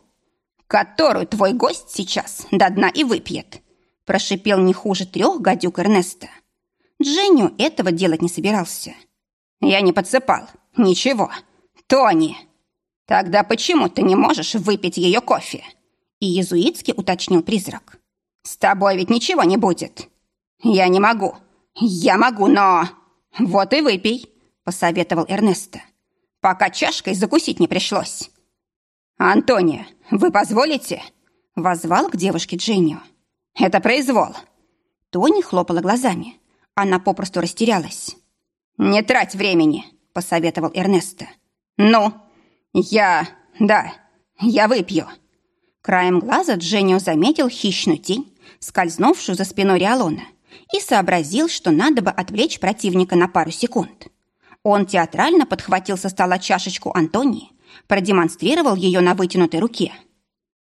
«Которую твой гость сейчас до дна и выпьет», прошипел не хуже трех гадюк Эрнеста. Дженню этого делать не собирался. «Я не подсыпал. Ничего. Тони!» «Тогда почему ты не можешь выпить ее кофе?» И езуитски уточнил призрак. «С тобой ведь ничего не будет». «Я не могу. Я могу, но...» «Вот и выпей», посоветовал Эрнесто. «Пока чашкой закусить не пришлось». «Антония, вы позволите?» Возвал к девушке Дженнио. «Это произвол». Тони хлопала глазами. Она попросту растерялась. «Не трать времени», — посоветовал Эрнесто. «Ну, я... да, я выпью». Краем глаза Дженнио заметил хищную тень, скользнувшую за спиной Риалона, и сообразил, что надо бы отвлечь противника на пару секунд. Он театрально подхватил со стола чашечку Антонии, продемонстрировал ее на вытянутой руке.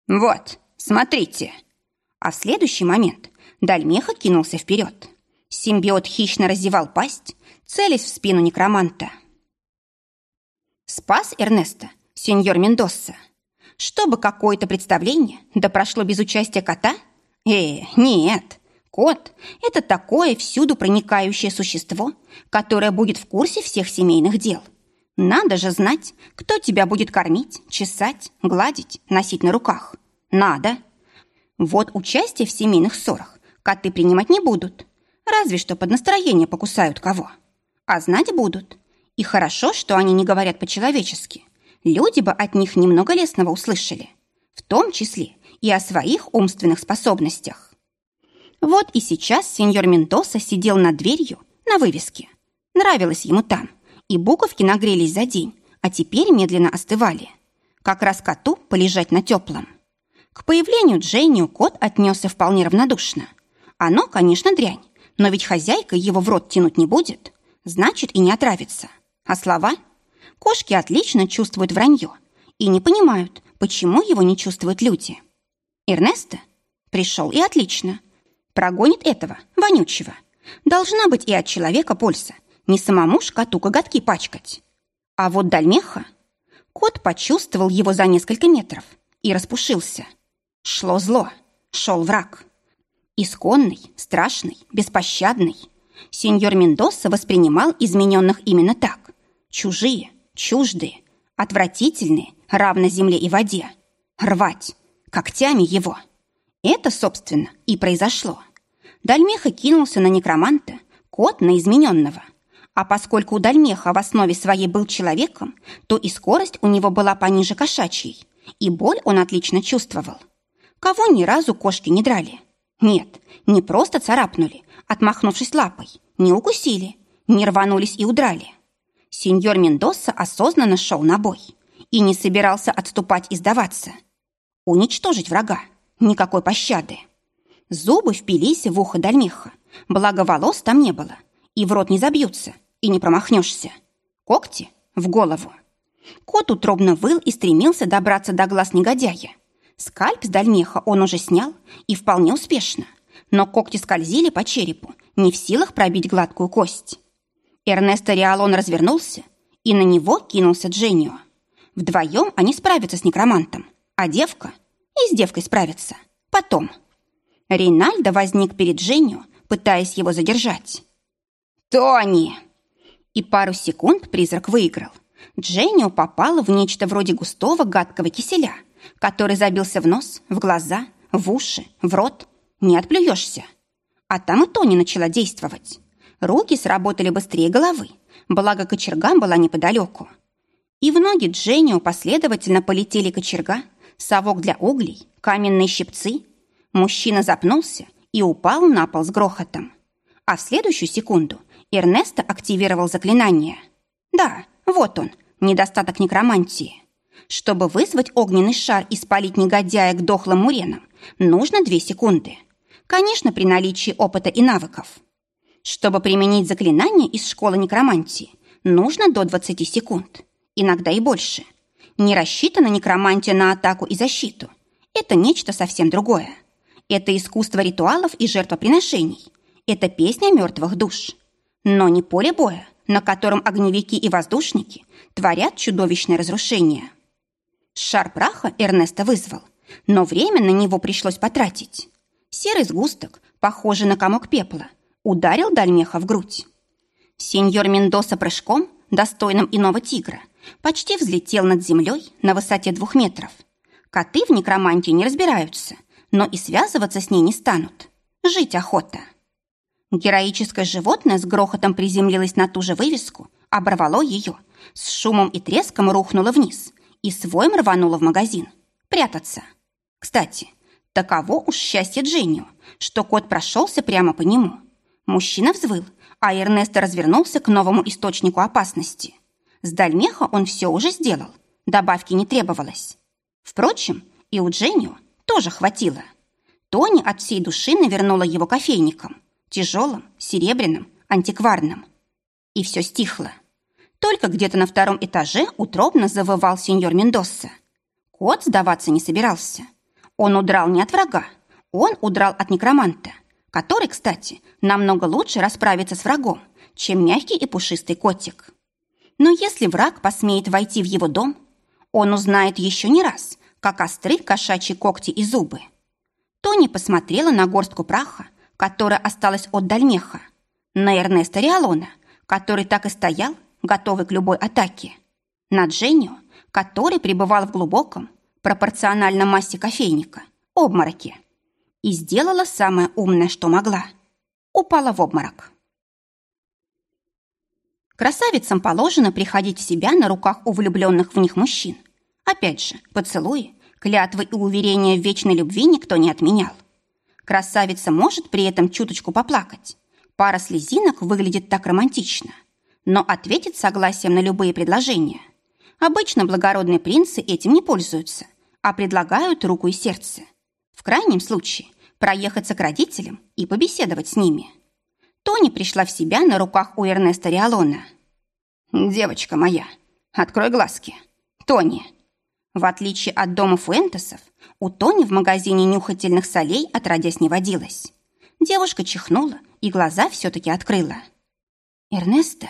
«Вот, смотрите!» А в следующий момент Дальмеха кинулся вперед. Симбиот хищно разевал пасть, целясь в спину некроманта. Спас Эрнеста, сеньор Мендоса. Чтобы какое-то представление, да прошло без участия кота? Э, нет. Кот – это такое всюду проникающее существо, которое будет в курсе всех семейных дел. Надо же знать, кто тебя будет кормить, чесать, гладить, носить на руках. Надо. Вот участие в семейных ссорах коты принимать не будут. Разве что под настроение покусают кого. А знать будут. И хорошо, что они не говорят по-человечески. Люди бы от них немного лесного услышали. В том числе и о своих умственных способностях. Вот и сейчас сеньор Мендоса сидел над дверью на вывеске. Нравилось ему там, и буковки нагрелись за день, а теперь медленно остывали. Как раз коту полежать на теплом. К появлению Дженни кот отнесся вполне равнодушно. Оно, конечно, дрянь, но ведь хозяйка его в рот тянуть не будет, значит и не отравится. А слова? Кошки отлично чувствуют вранье и не понимают, почему его не чувствуют люди. Эрнесто пришел и отлично. Прогонит этого, вонючего. Должна быть и от человека польза, не самому ж коту коготки пачкать. А вот Дальмеха... Кот почувствовал его за несколько метров и распушился. Шло зло, шел враг. Исконный, страшный, беспощадный. Сеньор Мендоса воспринимал измененных именно так. Чужие, чуждые, отвратительные, равно земле и воде. Рвать, когтями его. Это, собственно, и произошло. Дальмеха кинулся на некроманта, кот на измененного. А поскольку у Дальмеха в основе своей был человеком, то и скорость у него была пониже кошачьей, и боль он отлично чувствовал. Кого ни разу кошки не драли. Нет, не просто царапнули, отмахнувшись лапой, не укусили, не рванулись и удрали. Сеньор Мендоса осознанно шел на бой и не собирался отступать и сдаваться. Уничтожить врага, никакой пощады. Зубы впились в ухо Дальмеха, благо волос там не было, и в рот не забьются, и не промахнешься. Когти в голову. Кот утробно выл и стремился добраться до глаз негодяя. Скальп с дальмеха он уже снял, и вполне успешно. Но когти скользили по черепу, не в силах пробить гладкую кость. Эрнесто Риалон развернулся, и на него кинулся Дженнио. Вдвоем они справятся с некромантом, а девка и с девкой справится. Потом. Рейнальдо возник перед Дженнио, пытаясь его задержать. «Тони!» И пару секунд призрак выиграл. Дженнио попала в нечто вроде густого гадкого киселя, который забился в нос, в глаза, в уши, в рот. Не отплюешься. А там и Тони начала действовать. Руки сработали быстрее головы, благо кочерга была неподалеку. И в ноги Дженнио последовательно полетели кочерга, совок для углей, каменные щипцы. Мужчина запнулся и упал на пол с грохотом. А в следующую секунду Эрнесто активировал заклинание. Да, вот он, недостаток некромантии. Чтобы вызвать огненный шар и спалить негодяя к дохлым муренам, нужно две секунды. Конечно, при наличии опыта и навыков. Чтобы применить заклинание из школы некромантии, нужно до 20 секунд, иногда и больше. Не рассчитана некромантия на атаку и защиту. Это нечто совсем другое. Это искусство ритуалов и жертвоприношений. Это песня мертвых душ. Но не поле боя, на котором огневики и воздушники творят чудовищное разрушение. Шар праха Эрнеста вызвал, но время на него пришлось потратить. Серый сгусток, похожий на комок пепла, ударил Дальмеха в грудь. Сеньор Мендоса прыжком, достойным иного тигра, почти взлетел над землей на высоте двух метров. Коты в некромантии не разбираются, но и связываться с ней не станут. Жить охота. Героическое животное с грохотом приземлилось на ту же вывеску, оборвало ее, с шумом и треском рухнуло вниз и своим рвануло в магазин. Прятаться. Кстати, таково уж счастье Дженнио, что кот прошелся прямо по нему. Мужчина взвыл, а Эрнесто развернулся к новому источнику опасности. С Дальмеха он все уже сделал, добавки не требовалось. Впрочем, и у Дженнио тоже хватило. Тони от всей души навернула его кофейником, тяжелым, серебряным, антикварным. И все стихло. Только где-то на втором этаже утробно завывал сеньор Мендоса. Кот сдаваться не собирался. Он удрал не от врага, он удрал от некроманта – который, кстати, намного лучше расправится с врагом, чем мягкий и пушистый котик. Но если враг посмеет войти в его дом, он узнает еще не раз, как остры кошачьи когти и зубы. Тони посмотрела на горстку праха, которая осталась от Дальмеха, на Эрнеста Риалона, который так и стоял, готовый к любой атаке, на Дженю, который пребывал в глубоком, пропорционально массе кофейника, обмороке, и сделала самое умное, что могла. Упала в обморок. Красавицам положено приходить в себя на руках у влюбленных в них мужчин. Опять же, поцелуи, клятвы и уверения в вечной любви никто не отменял. Красавица может при этом чуточку поплакать. Пара слезинок выглядит так романтично. Но ответит согласием на любые предложения. Обычно благородные принцы этим не пользуются, а предлагают руку и сердце. В крайнем случае проехаться к родителям и побеседовать с ними. Тони пришла в себя на руках у Эрнеста Риалона. «Девочка моя, открой глазки. Тони!» В отличие от дома Фуэнтесов, у Тони в магазине нюхательных солей отродясь не водилось. Девушка чихнула и глаза все-таки открыла. «Эрнеста?»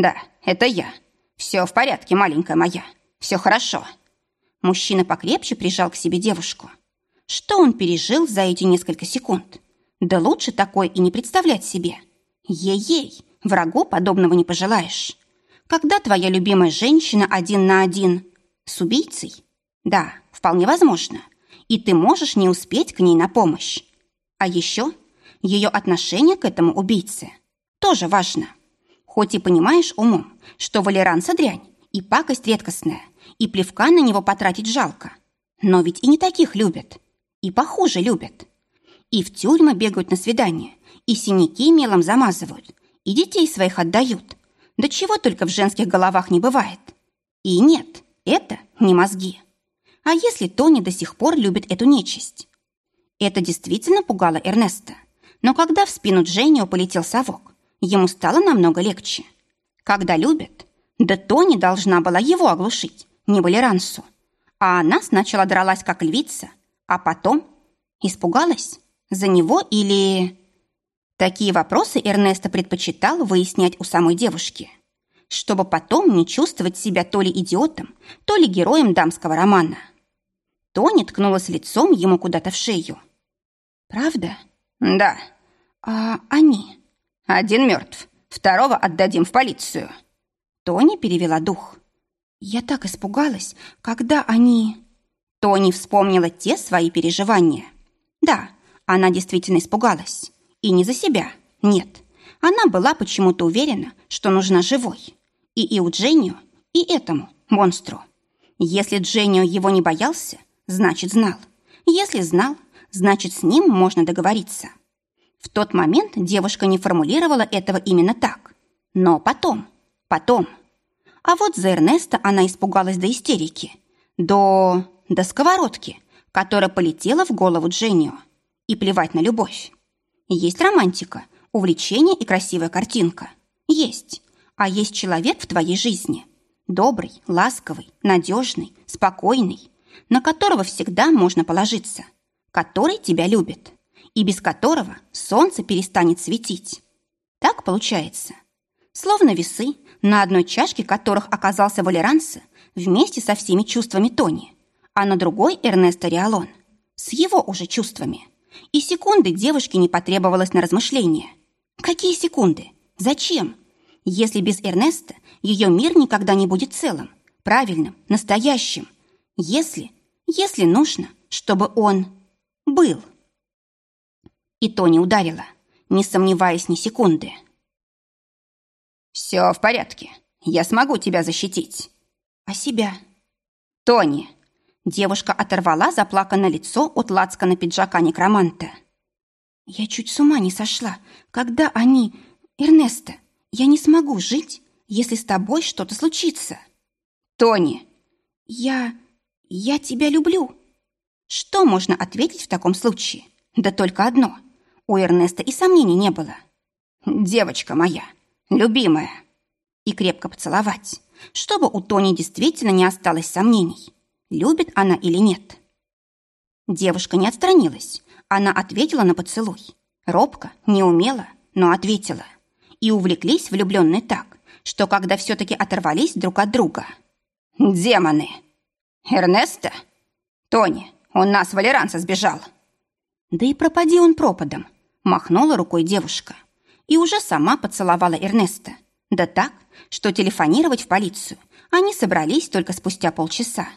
«Да, это я. Все в порядке, маленькая моя. Все хорошо». Мужчина покрепче прижал к себе девушку. Что он пережил за эти несколько секунд? Да лучше такое и не представлять себе. Ей-ей, врагу подобного не пожелаешь. Когда твоя любимая женщина один на один с убийцей? Да, вполне возможно. И ты можешь не успеть к ней на помощь. А еще ее отношение к этому убийце тоже важно. Хоть и понимаешь умом, что Валеранса дрянь и пакость редкостная, и плевка на него потратить жалко. Но ведь и не таких любят. И похуже любят. И в тюрьмы бегают на свидания, и синяки мелом замазывают, и детей своих отдают. Да чего только в женских головах не бывает. И нет, это не мозги. А если Тони до сих пор любит эту нечисть? Это действительно пугало Эрнеста. Но когда в спину Дженнио полетел совок, ему стало намного легче. Когда любят, да Тони должна была его оглушить, не Валерансу. А она сначала дралась, как львица, а потом испугалась за него или... Такие вопросы Эрнеста предпочитал выяснять у самой девушки, чтобы потом не чувствовать себя то ли идиотом, то ли героем дамского романа. Тони ткнулась лицом ему куда-то в шею. «Правда?» «Да». «А они?» «Один мертв, второго отдадим в полицию». Тони перевела дух. «Я так испугалась, когда они...» Тони вспомнила те свои переживания. Да, она действительно испугалась. И не за себя, нет. Она была почему-то уверена, что нужна живой. И и у Дженнио, и этому монстру. Если Дженнио его не боялся, значит знал. Если знал, значит с ним можно договориться. В тот момент девушка не формулировала этого именно так. Но потом, потом. А вот за Эрнеста она испугалась до истерики. До до сковородки, которая полетела в голову Дженнио. И плевать на любовь. Есть романтика, увлечение и красивая картинка. Есть. А есть человек в твоей жизни. Добрый, ласковый, надежный, спокойный, на которого всегда можно положиться, который тебя любит и без которого солнце перестанет светить. Так получается. Словно весы, на одной чашке которых оказался Валеранса вместе со всеми чувствами Тони а на другой Эрнесто Риалон с его уже чувствами. И секунды девушке не потребовалось на размышление. Какие секунды? Зачем? Если без Эрнеста ее мир никогда не будет целым, правильным, настоящим. Если, если нужно, чтобы он был. И то не ударила, не сомневаясь ни секунды. «Все в порядке. Я смогу тебя защитить». «А себя?» «Тони!» Девушка оторвала заплаканное лицо от лацкана пиджака некроманта. «Я чуть с ума не сошла, когда они... Эрнеста, я не смогу жить, если с тобой что-то случится». «Тони!» «Я... я тебя люблю». Что можно ответить в таком случае? Да только одно. У Эрнеста и сомнений не было. «Девочка моя, любимая!» И крепко поцеловать, чтобы у Тони действительно не осталось сомнений любит она или нет. Девушка не отстранилась. Она ответила на поцелуй. Робко, неумело, но ответила. и увлеклись влюбленные так, что когда все-таки оторвались друг от друга. «Демоны! Эрнеста? Тони, у нас Валеранца сбежал!» «Да и пропади он пропадом!» – махнула рукой девушка. И уже сама поцеловала Эрнеста. Да так, что телефонировать в полицию они собрались только спустя полчаса.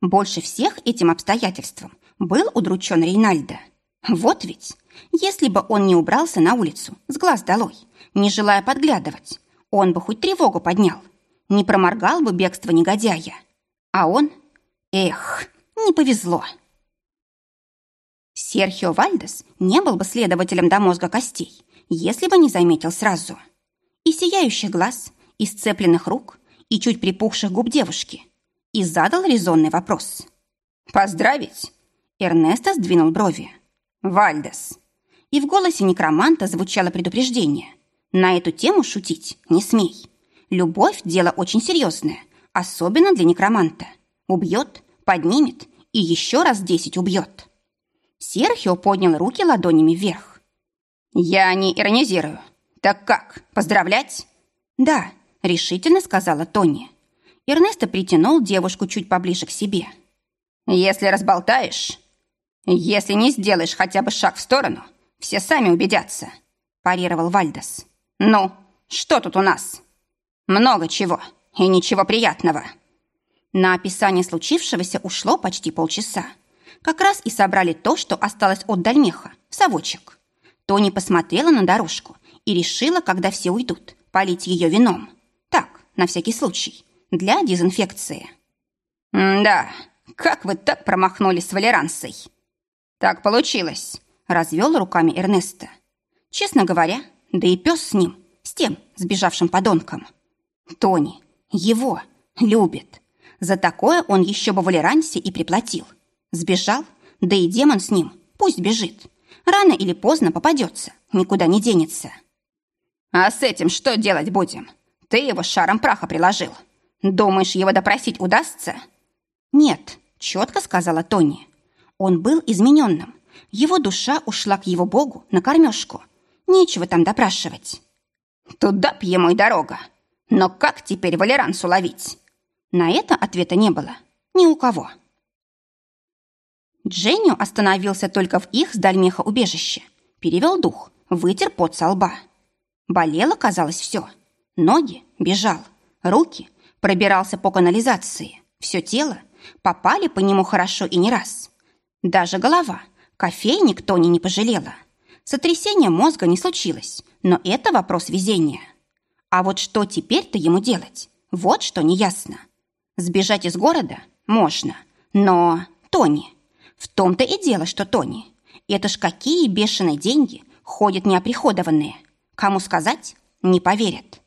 Больше всех этим обстоятельством был удручен Рейнальдо. Вот ведь, если бы он не убрался на улицу с глаз долой, не желая подглядывать, он бы хоть тревогу поднял, не проморгал бы бегство негодяя. А он... Эх, не повезло. Серхио Вальдес не был бы следователем до мозга костей, если бы не заметил сразу. И сияющих глаз, и сцепленных рук, и чуть припухших губ девушки. И задал резонный вопрос. «Поздравить?» Эрнесто сдвинул брови. «Вальдес». И в голосе некроманта звучало предупреждение. «На эту тему шутить не смей. Любовь – дело очень серьезное, особенно для некроманта. Убьет, поднимет и еще раз десять убьет». Серхио поднял руки ладонями вверх. «Я не иронизирую. Так как, поздравлять?» «Да», — решительно сказала Тони. Эрнесто притянул девушку чуть поближе к себе. «Если разболтаешь, если не сделаешь хотя бы шаг в сторону, все сами убедятся», – парировал Вальдес. «Ну, что тут у нас?» «Много чего и ничего приятного». На описание случившегося ушло почти полчаса. Как раз и собрали то, что осталось от Дальмеха, совочек. Тони посмотрела на дорожку и решила, когда все уйдут, полить ее вином. Так, на всякий случай, для дезинфекции. «Да, как вы так промахнулись с Валеранцей?» «Так получилось», — развел руками Эрнеста. «Честно говоря, да и пес с ним, с тем сбежавшим подонком. Тони, его, любит. За такое он еще бы в Валерансе и приплатил. Сбежал, да и демон с ним, пусть бежит. Рано или поздно попадется, никуда не денется». «А с этим что делать будем? Ты его шаром праха приложил. Думаешь, его допросить удастся?» «Нет», — четко сказала Тони. Он был измененным. Его душа ушла к его богу на кормежку. Нечего там допрашивать. Туда б ему и дорога. Но как теперь Валерансу ловить? На это ответа не было. Ни у кого. Дженнио остановился только в их с Дальмеха убежище. Перевел дух, вытер пот со лба. Болело, казалось, все. Ноги бежал, руки пробирался по канализации. Все тело попали по нему хорошо и не раз. Даже голова. Кофейник Тони не пожалела. Сотрясение мозга не случилось, но это вопрос везения. А вот что теперь-то ему делать? Вот что неясно. Сбежать из города можно, но Тони. В том-то и дело, что Тони. Это ж какие бешеные деньги ходят неоприходованные. Кому сказать, не поверят.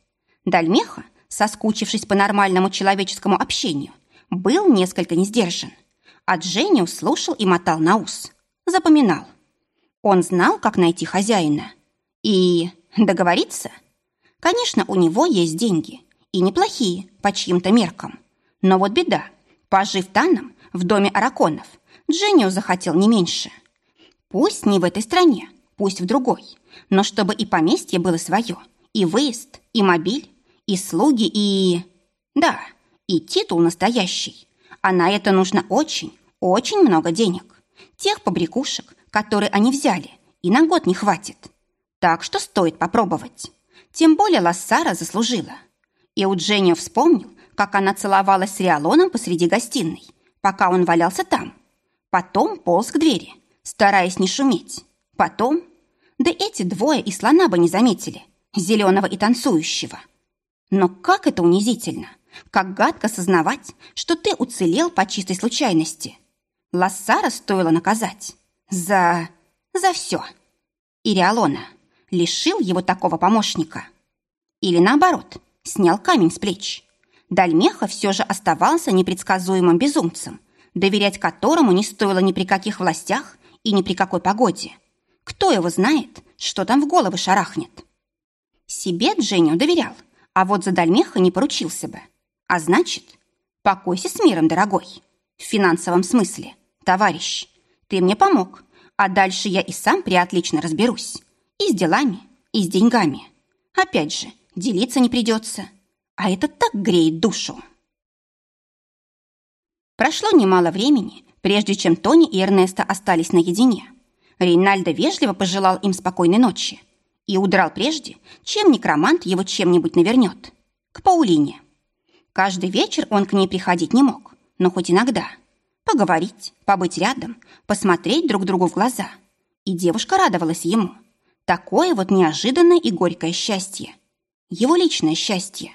Дальмеха, соскучившись по нормальному человеческому общению, был несколько не сдержан а Дженниу слушал и мотал на ус. Запоминал. Он знал, как найти хозяина. И договориться? Конечно, у него есть деньги. И неплохие, по чьим-то меркам. Но вот беда. Пожив Таном в доме Араконов, Дженниу захотел не меньше. Пусть не в этой стране, пусть в другой. Но чтобы и поместье было свое, и выезд, и мобиль, и слуги, и... Да, и титул настоящий. А на это нужно очень, очень много денег. Тех побрякушек, которые они взяли, и на год не хватит. Так что стоит попробовать. Тем более Лассара заслужила. И Удженио вспомнил, как она целовалась с Риалоном посреди гостиной, пока он валялся там. Потом полз к двери, стараясь не шуметь. Потом... Да эти двое и слона бы не заметили, зеленого и танцующего. Но как это унизительно, как гадко сознавать, что ты уцелел по чистой случайности – Лассара стоило наказать. За... за все. Ириалона лишил его такого помощника. Или наоборот, снял камень с плеч. Дальмеха все же оставался непредсказуемым безумцем, доверять которому не стоило ни при каких властях и ни при какой погоде. Кто его знает, что там в головы шарахнет? Себе Дженнио доверял, а вот за Дальмеха не поручился бы. А значит, покойся с миром, дорогой. В финансовом смысле товарищ. Ты мне помог, а дальше я и сам приотлично разберусь. И с делами, и с деньгами. Опять же, делиться не придется. А это так греет душу. Прошло немало времени, прежде чем Тони и Эрнеста остались наедине. Рейнальдо вежливо пожелал им спокойной ночи и удрал прежде, чем некромант его чем-нибудь навернет. К Паулине. Каждый вечер он к ней приходить не мог, но хоть иногда. Поговорить, побыть рядом, посмотреть друг другу в глаза. И девушка радовалась ему. Такое вот неожиданное и горькое счастье. Его личное счастье.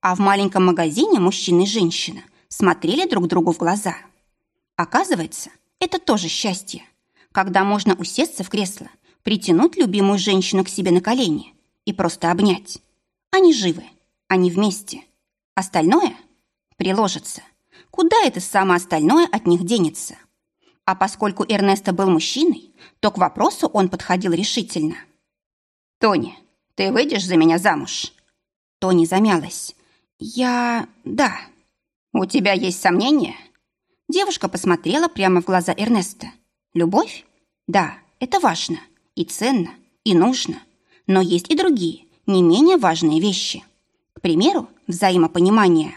А в маленьком магазине мужчина и женщина смотрели друг другу в глаза. Оказывается, это тоже счастье. Когда можно усесться в кресло, притянуть любимую женщину к себе на колени и просто обнять. Они живы, они вместе. Остальное приложится. Куда это самое остальное от них денется? А поскольку Эрнесто был мужчиной, то к вопросу он подходил решительно. «Тони, ты выйдешь за меня замуж?» Тони замялась. «Я... да». «У тебя есть сомнения?» Девушка посмотрела прямо в глаза Эрнеста. «Любовь? Да, это важно, и ценно, и нужно. Но есть и другие, не менее важные вещи. К примеру, взаимопонимание».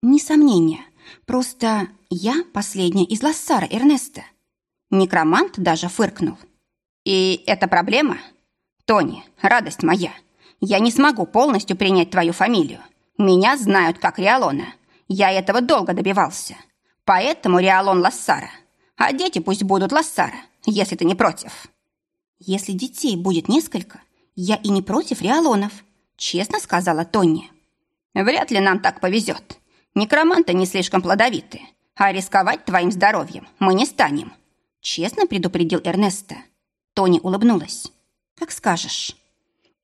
«Несомнение. Просто я последняя из Лассара Эрнеста». Некромант даже фыркнул. «И это проблема? Тони, радость моя, я не смогу полностью принять твою фамилию. Меня знают как Риалона. Я этого долго добивался. Поэтому Риалон Лассара. А дети пусть будут Лассара, если ты не против». «Если детей будет несколько, я и не против Риалонов», честно сказала Тони. «Вряд ли нам так повезет. Некроманты не слишком плодовиты, а рисковать твоим здоровьем мы не станем», честно предупредил Эрнеста. Тони улыбнулась. «Как скажешь».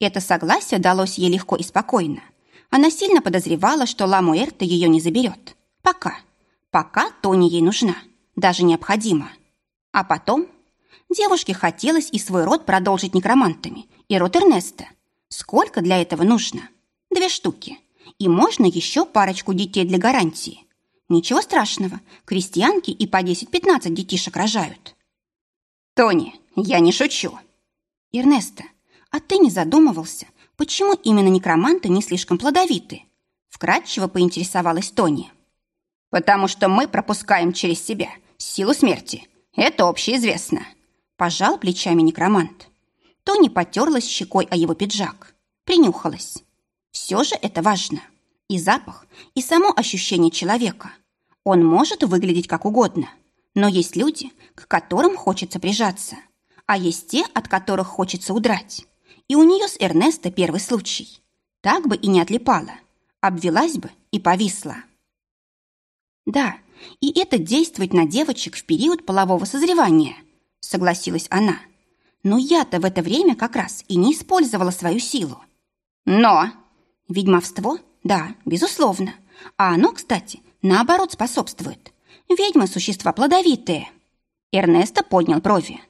Это согласие далось ей легко и спокойно. Она сильно подозревала, что Ламуэрта ее не заберет. Пока. Пока Тони ей нужна. Даже необходима. А потом... Девушке хотелось и свой род продолжить некромантами, и род Эрнеста. Сколько для этого нужно? Две штуки. И можно еще парочку детей для гарантии. Ничего страшного, крестьянки и по 10-15 детишек рожают. Тони, я не шучу. Эрнеста, а ты не задумывался, почему именно некроманты не слишком плодовиты? Вкратчиво поинтересовалась Тони. Потому что мы пропускаем через себя силу смерти. Это общеизвестно. Пожал плечами некромант. Тони потерлась щекой о его пиджак. Принюхалась. Все же это важно. И запах, и само ощущение человека. Он может выглядеть как угодно. Но есть люди, к которым хочется прижаться. А есть те, от которых хочется удрать. И у нее с Эрнесто первый случай. Так бы и не отлипала. Обвелась бы и повисла. Да, и это действует на девочек в период полового созревания, согласилась она. Но я-то в это время как раз и не использовала свою силу. Но ведьмовство, да, безусловно. А оно, кстати, наоборот способствует. Ведьмы – существа плодовитые. Эрнесто поднял брови.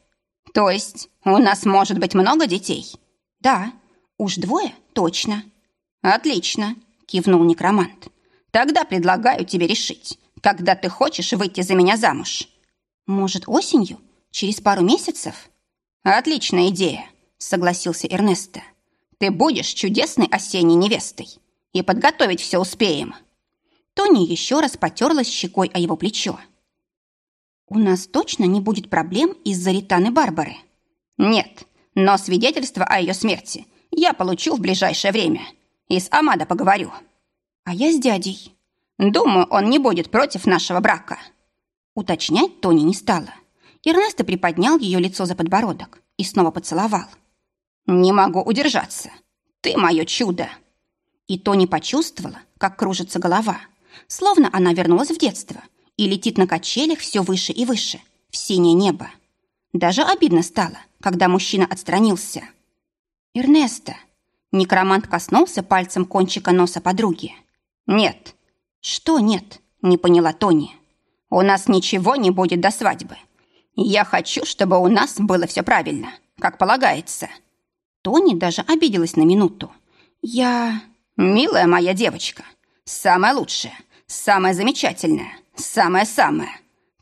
То есть у нас может быть много детей? «Да, уж двое точно». «Отлично», — кивнул некромант. «Тогда предлагаю тебе решить, когда ты хочешь выйти за меня замуж». «Может, осенью? Через пару месяцев?» «Отличная идея», — согласился Эрнесто. «Ты будешь чудесной осенней невестой, и подготовить все успеем». Тони еще раз потерлась щекой о его плечо. «У нас точно не будет проблем из-за Ританы Барбары?» «Нет, но свидетельство о ее смерти я получу в ближайшее время. И с Амадо поговорю. А я с дядей. Думаю, он не будет против нашего брака. Уточнять Тони не стала. Эрнесто приподнял ее лицо за подбородок и снова поцеловал. «Не могу удержаться. Ты мое чудо!» И Тони почувствовала, как кружится голова, словно она вернулась в детство и летит на качелях все выше и выше, в синее небо. Даже обидно стало, когда мужчина отстранился. «Эрнесто!» Некромант коснулся пальцем кончика носа подруги. «Нет». «Что нет?» – не поняла Тони. «У нас ничего не будет до свадьбы. Я хочу, чтобы у нас было все правильно, как полагается». Тони даже обиделась на минуту. «Я...» «Милая моя девочка, самая лучшая, самая замечательная, самая-самая.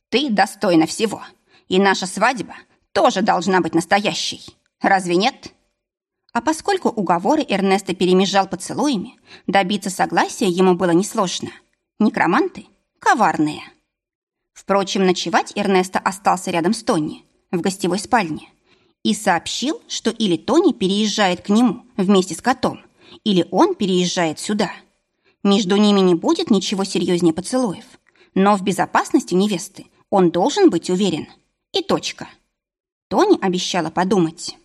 Ты достойна всего, и наша свадьба тоже должна быть настоящей. Разве нет? А поскольку уговоры Эрнеста перемежал поцелуями, добиться согласия ему было несложно. Некроманты – коварные. Впрочем, ночевать Эрнеста остался рядом с Тони, в гостевой спальне, и сообщил, что или Тони переезжает к нему вместе с котом, или он переезжает сюда. Между ними не будет ничего серьезнее поцелуев, но в безопасности невесты он должен быть уверен. И точка. Тони обещала подумать.